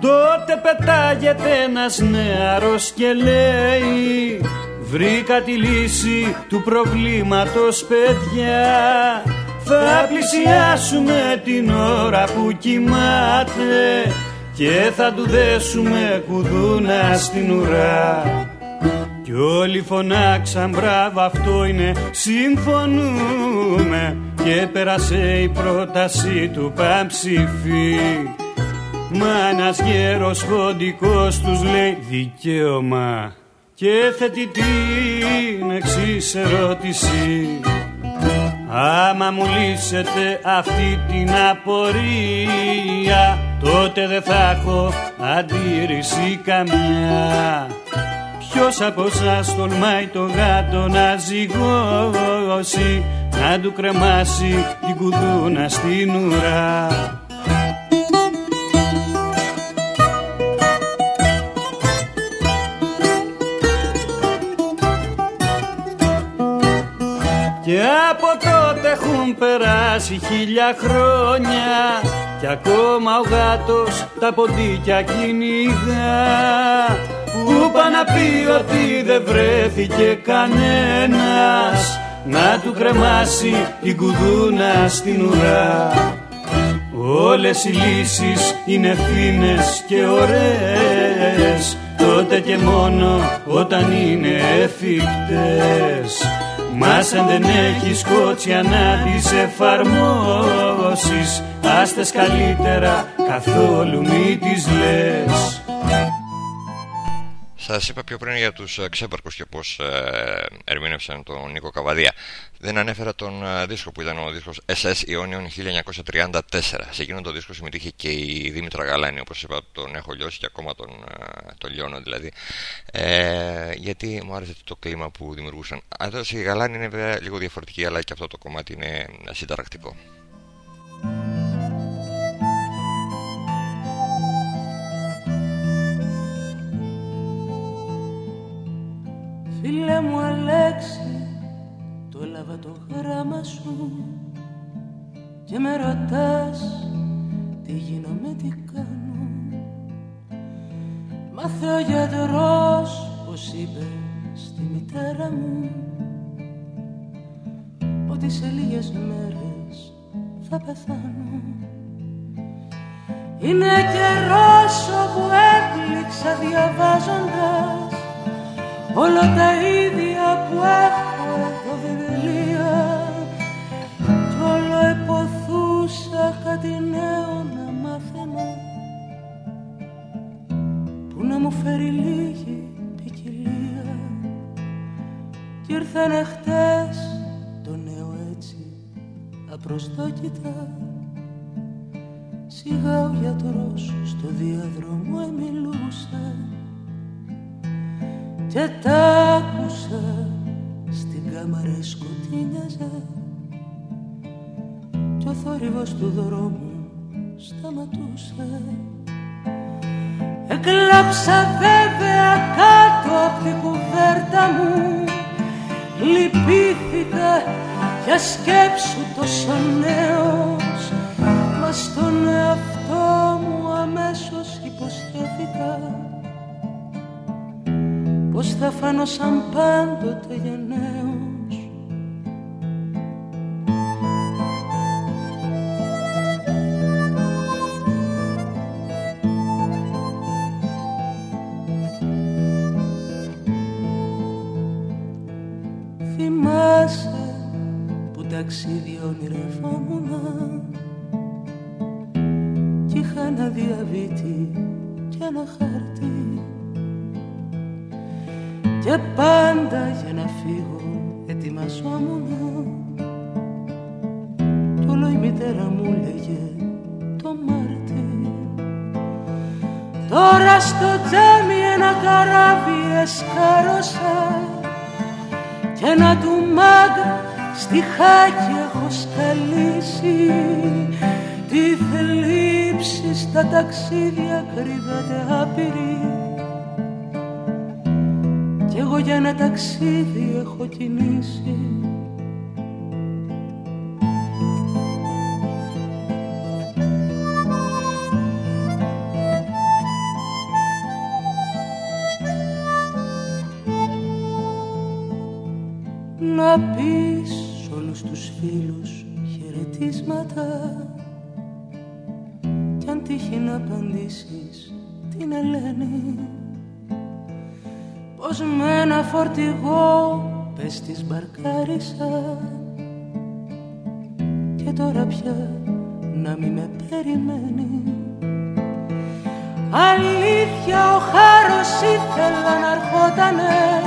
Τότε πετάγεται ένας νεαρός και λέει Βρήκα τη λύση του προβλήματος παιδιά θα πλησιάσουμε την ώρα που κοιμάται Και θα του δέσουμε κουδούνα στην ουρά. Κι όλοι φωνάξαν μπράβο αυτό είναι Συμφωνούμε Και πέρασε η πρόταση του παμψηφί. Μα ένας γέρος ποντικός τους λέει δικαίωμα Και θέτει την εξής ερώτηση Άμα μου λύσετε αυτή την απορία Τότε δεν θα έχω αντίρρηση καμιά Ποιος από εσάς τολμάει το γάτο να ζυγώσει Να του κρεμάσει την κουδούνα στην ουρά. Και από τότε έχουν περάσει χίλια χρόνια Κι ακόμα ο γάτος τα ποντίκια κυνηγά. Που πά να πει ότι δεν βρέθηκε κανένας Να του κρεμάσει την κουδούνα στην ουρά. Όλες οι λύσεις είναι φίνες και ωραίες Τότε και μόνο όταν είναι εφικτές Μας αν δεν έχεις κότσια να τις εφαρμόσεις. Άστες καλύτερα καθόλου μη τις λες Σας είπα πιο πριν για τους ξέπαρκους και πώς ε, ερμήνευσαν τον Νίκο Καβαδία. Δεν ανέφερα τον ε, δίσκο που ήταν ο δίσκος SS Ιόνιον 1934. Σε εκείνον το δίσκο συμμετείχε και η Δήμητρα Γαλάνη, όπως είπα, τον έχω λιώσει και ακόμα τον, ε, τον λιώνω δηλαδή. Ε, γιατί μου άρεσε το κλίμα που δημιουργούσαν. Εδώ η Γαλάνη είναι βέβαια λίγο διαφορετική, αλλά και αυτό το κομμάτι είναι συνταρακτικό. Φίλε μου Αλέξη, το έλαβα το γράμμα σου και με ρωτάς τι γίνομαι, τι κάνω. Μάθε ο γιατρός πως είπε στη μητέρα μου ότι σε λίγες μέρες θα πεθάνω. Είναι καιρός όπου έπληξα διαβάζοντας όλα τα ίδια που έχω εδώ βιβλία κι όλο εποθούσα κάτι νέο να μάθαινα που να μου φέρει λίγη ποικιλία κι ήρθανε χτες το νέο έτσι απροσδόκητα. Σιγά ο γιατρός στο διαδρόμο εμιλούσε και τ' άκουσα στην κάμαρα σκοτεινιάζε κι ο θόρυβος του δρόμου σταματούσε. Εκλάψα βέβαια κάτω από την κουβέρτα μου Λυπήθηκα για σκέψου τόσο νέος Μα στον εαυτό μου αμέσως υποσχέθηκα πως θα φανώ σαν πάντοτε γενναίος Θυμάσαι που ταξίδι ονειρευόμουν κι είχα ένα διαβήτη και ένα χαρτί και πάντα για να φύγω ετοιμαζόμουν κι όλο η μητέρα μου λέγε το Μάρτι Τώρα στο τζάμι ένα καράβι εσκάρωσα και ένα του μάγκα στη χάκη έχω σκαλίσει. Τι θλίψη στα ταξίδια κρύβεται άπειρη κι εγώ για ένα ταξίδι έχω κινήσει. Να πεις σ' όλους τους φίλους χαιρετίσματα κι αν τύχει να απαντήσεις την Ελένη πως με ένα φορτηγό πες της μπαρκάρισα. Και τώρα πια να μη με περιμένεις. Αλήθεια ο χάρος ήθελα να ερχότανε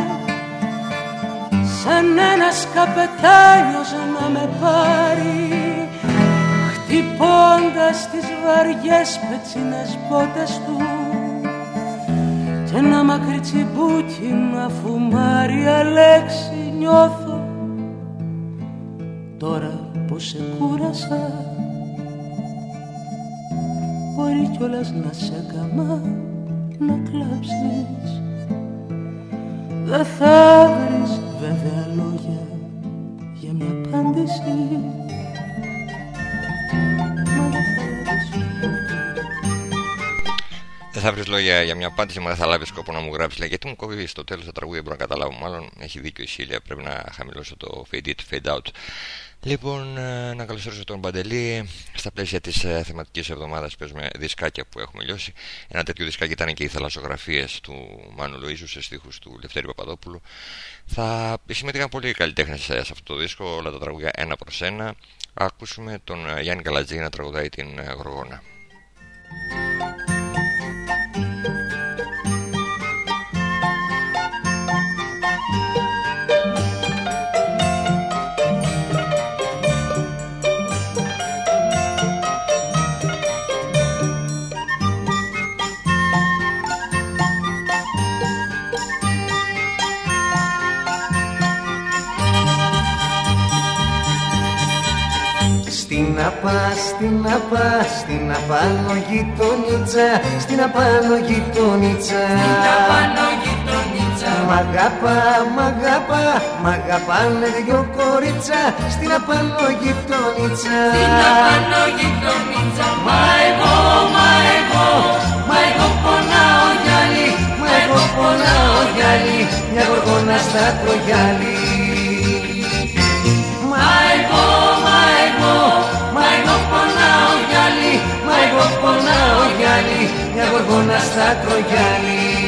σαν ένας καπετάνιος να με πάρει. Χτυπώντας τις βαριές πετσινές πότες του. Κι ένα μακρύ τσιμπούκι να φουμάρει αλέξη νιώθω. Τώρα πως σε κούρασα Μπορεί κιόλας να σε έκανα να κλάψεις. Δεν θα βρεις βέβαια λόγια για μια απάντηση Δεν θα βρεις λόγια για μια απάντηση, μα δεν θα λάβεις σκοπό να μου γράψεις. Λέει, γιατί μου κόβεις στο τέλος το τραγούδι, μπορώ να καταλάβω. Μάλλον έχει δίκιο η Σίλια, πρέπει να χαμηλώσω το fade in, fade out. Λοιπόν, ε, να καλωσορίσω τον Παντελή. Στα πλαίσια της ε, θεματικής εβδομάδας παίζουμε δισκάκια που έχουμε λιώσει. Ένα τέτοιο δισκάκι ήταν και οι θαλασσογραφίες του Μάνου Λοίζου σε στίχους του Λευτέρη Παπαδόπουλου. Θα συμμετείχαν πολλοί καλλιτέχνες σε αυτό το δίσκο, όλα τα τραγούδια ένα προς ένα. Ακούσουμε τον ε, Γιάννη Καλατζή να τραγουδάει την Γοργόνα. Στην απά, στην απά, στην απάνω γειτονίτσα Στην απάνω γειτονίτσα. Στην απάνω γειτονίτσα. Μ' αγαπά, μ' αγαπά, μ' αγαπάνε δυο κορίτσα Στην απάνω γειτονίτσα. Στην απάνω γειτονίτσα. Μα εγώ, μα εγώ, μα εγώ πονάω γυάλι Μα εγώ πονάω γυάλι, μια γοργόνα στα τρογιάλι. Μα πονάω γυάλι, μια γοργόνα στα τρογιάλι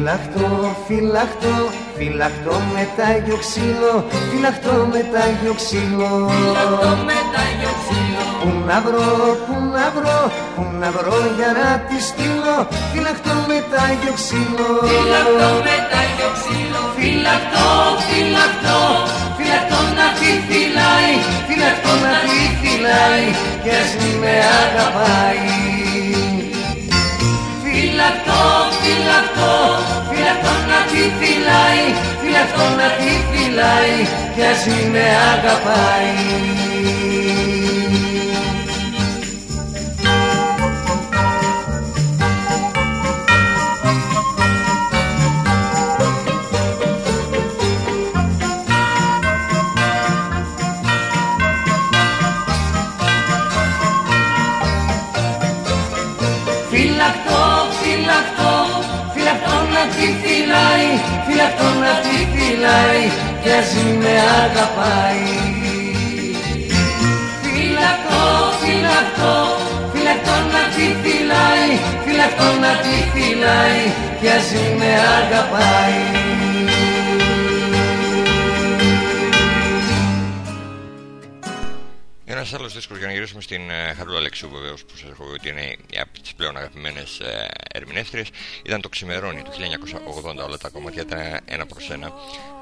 Φυλαχτό, φυλαχτό, φυλαχτό με τάγιο ξύλο Φυλαχτό με τάγιο ξύλο Φυλαχτό με τάγιο ξύλο Πού να βρω, πού να βρω, πού να βρω για να τη στείλω. Φυλαχτό με τάγιο ξύλο Φυλαχτό με τάγιο ξύλο Φυλαχτό, φυλαχτό, φυλαχτό να τη φυλάει. Φυλαχτό να τη φυλάει. Κι ας μη με αγαπάει. Φυλακτό, φυλακτό, φυλακτό να τη φυλάει Φυλαχτό να τη φυλάει κι ας μη με αγαπάει φυλάει κι ας μη με αγαπάει. Φυλακτό, φυλακτό, Φυλαχτό να τη φυλάει Φυλαχτό να τη φυλάει κι ας μη με αγαπάει Ένας άλλος δίσκος για να γυρίσουμε στην ε, Χαρούλα Αλεξού, βεβαίως, που σας έχω πει ότι είναι μια από τις πλέον αγαπημένες ερμηνεύτριες. Ήταν το Ξημερώνει του 1980. Όλα τα κομμάτια ήταν ένα προς ένα.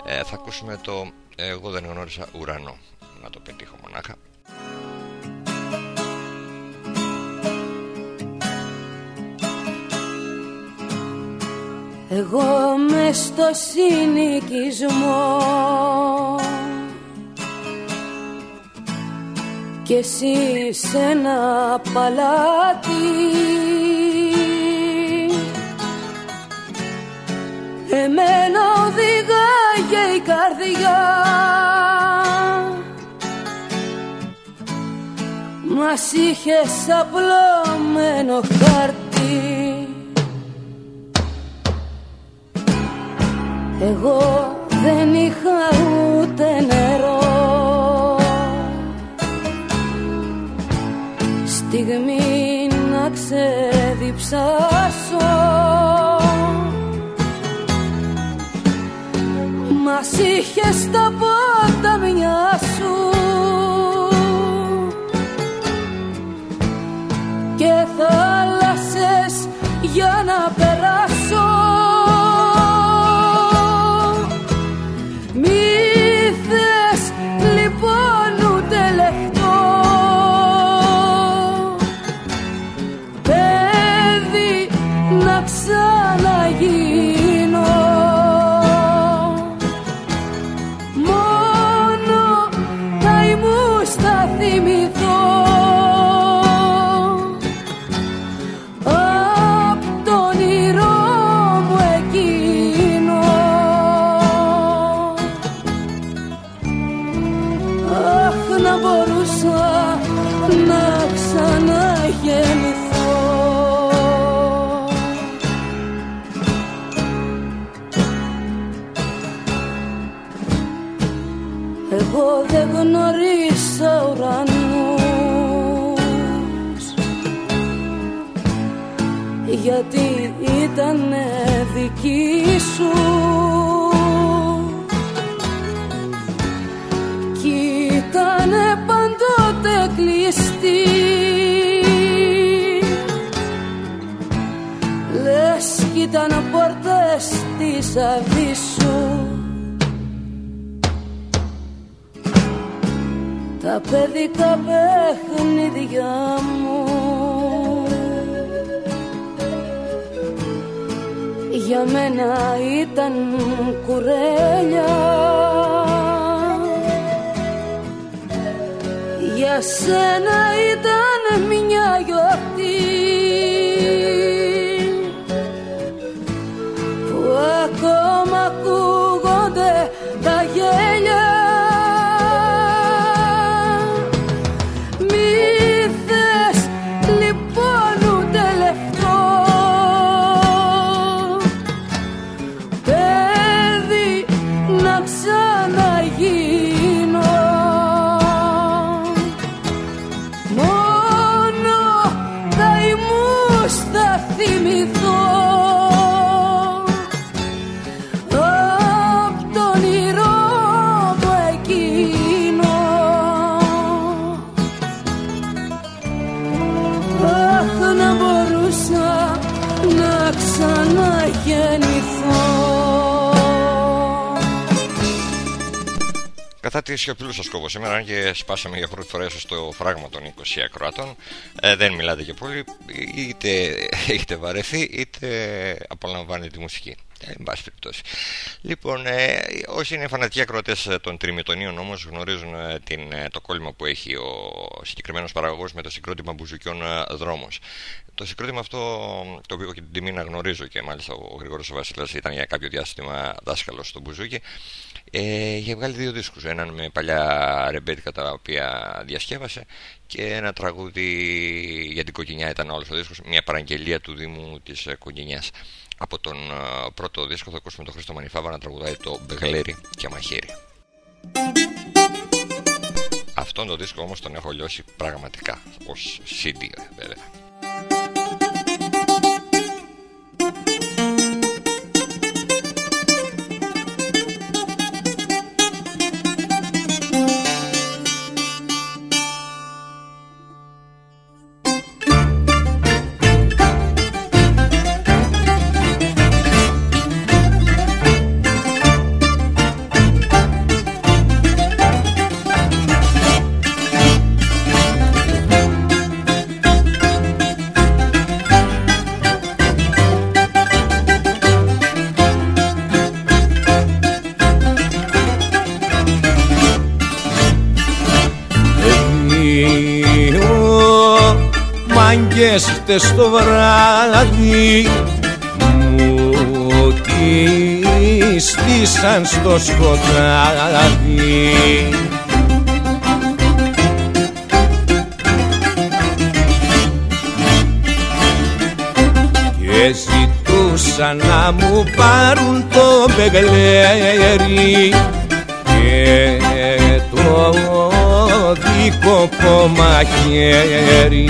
Ε, θα ακούσουμε το Εγώ δεν γνώρισα ουρανό. Να το πετύχω μονάχα. Εγώ μες στο συνοικισμό και εσύ σε ένα παλάτι. Εμένα οδηγάγε η καρδιά. Μας είχες απλωμένο χαρτί Εγώ δεν είχα ούτε νερό στιγμή να ξεδιψάσω. Μας είχες τα ποταμιά σου. Και θάλασσες για να περάσω. Γιατί ήταν δική σου. Κι ήτανε πάντοτε κλειστή. Λες κι ήταν πόρτες της Αβίσσου τα παιδικά παιχνίδια μου για μένα ήταν κουρέλια. Για σένα ήταν μια γιορτή Κατά τη σιωπηλού σας κόβω σήμερα, αν και σπάσαμε για πρώτη φορά ίσως το φράγμα των 20 ακροατών, ε, δεν μιλάτε και πολύ, είτε έχετε βαρεθεί, είτε απολαμβάνετε τη μουσική. Ε, εν πάση περιπτώσει. Λοιπόν, ε, όσοι είναι φανατικοί ακροατές των τριμητονίων όμως γνωρίζουν ε, την, ε, το κόλλημα που έχει ο συγκεκριμένος παραγωγός με το συγκρότημα Μπουζουκιών ε, Δρόμος. Το συγκρότημα αυτό, το οποίο έχω και την τιμή να γνωρίζω και μάλιστα ο Γρηγόρος Βασιλάς ήταν για κάποιο διάστημα δάσκαλος στο Μπουζούκι, ε, είχε βγάλει δύο δίσκους. Έναν με παλιά ρεμπέτικα τα οποία διασκεύασε και ένα τραγούδι για την κοκκινιά ήταν όλος ο δίσκος, μια παραγγελία του Δήμου της ε, Κοκκινιάς. Από τον ε, πρώτο δίσκο θα ακούσουμε τον Χρήστο Μανιφάβα να τραγουδάει το Μπεγλέρι και Μαχαίρι. Αυτόν τον δίσκο όμως τον έχω λιώσει πραγματικά ως CD βέβαια. Χτες το βράδυ μου τη στήσαν στο σκοτάδι. Και ζητούσαν να μου πάρουν το μπεγλέρι και το δίκοπο μαχαίρι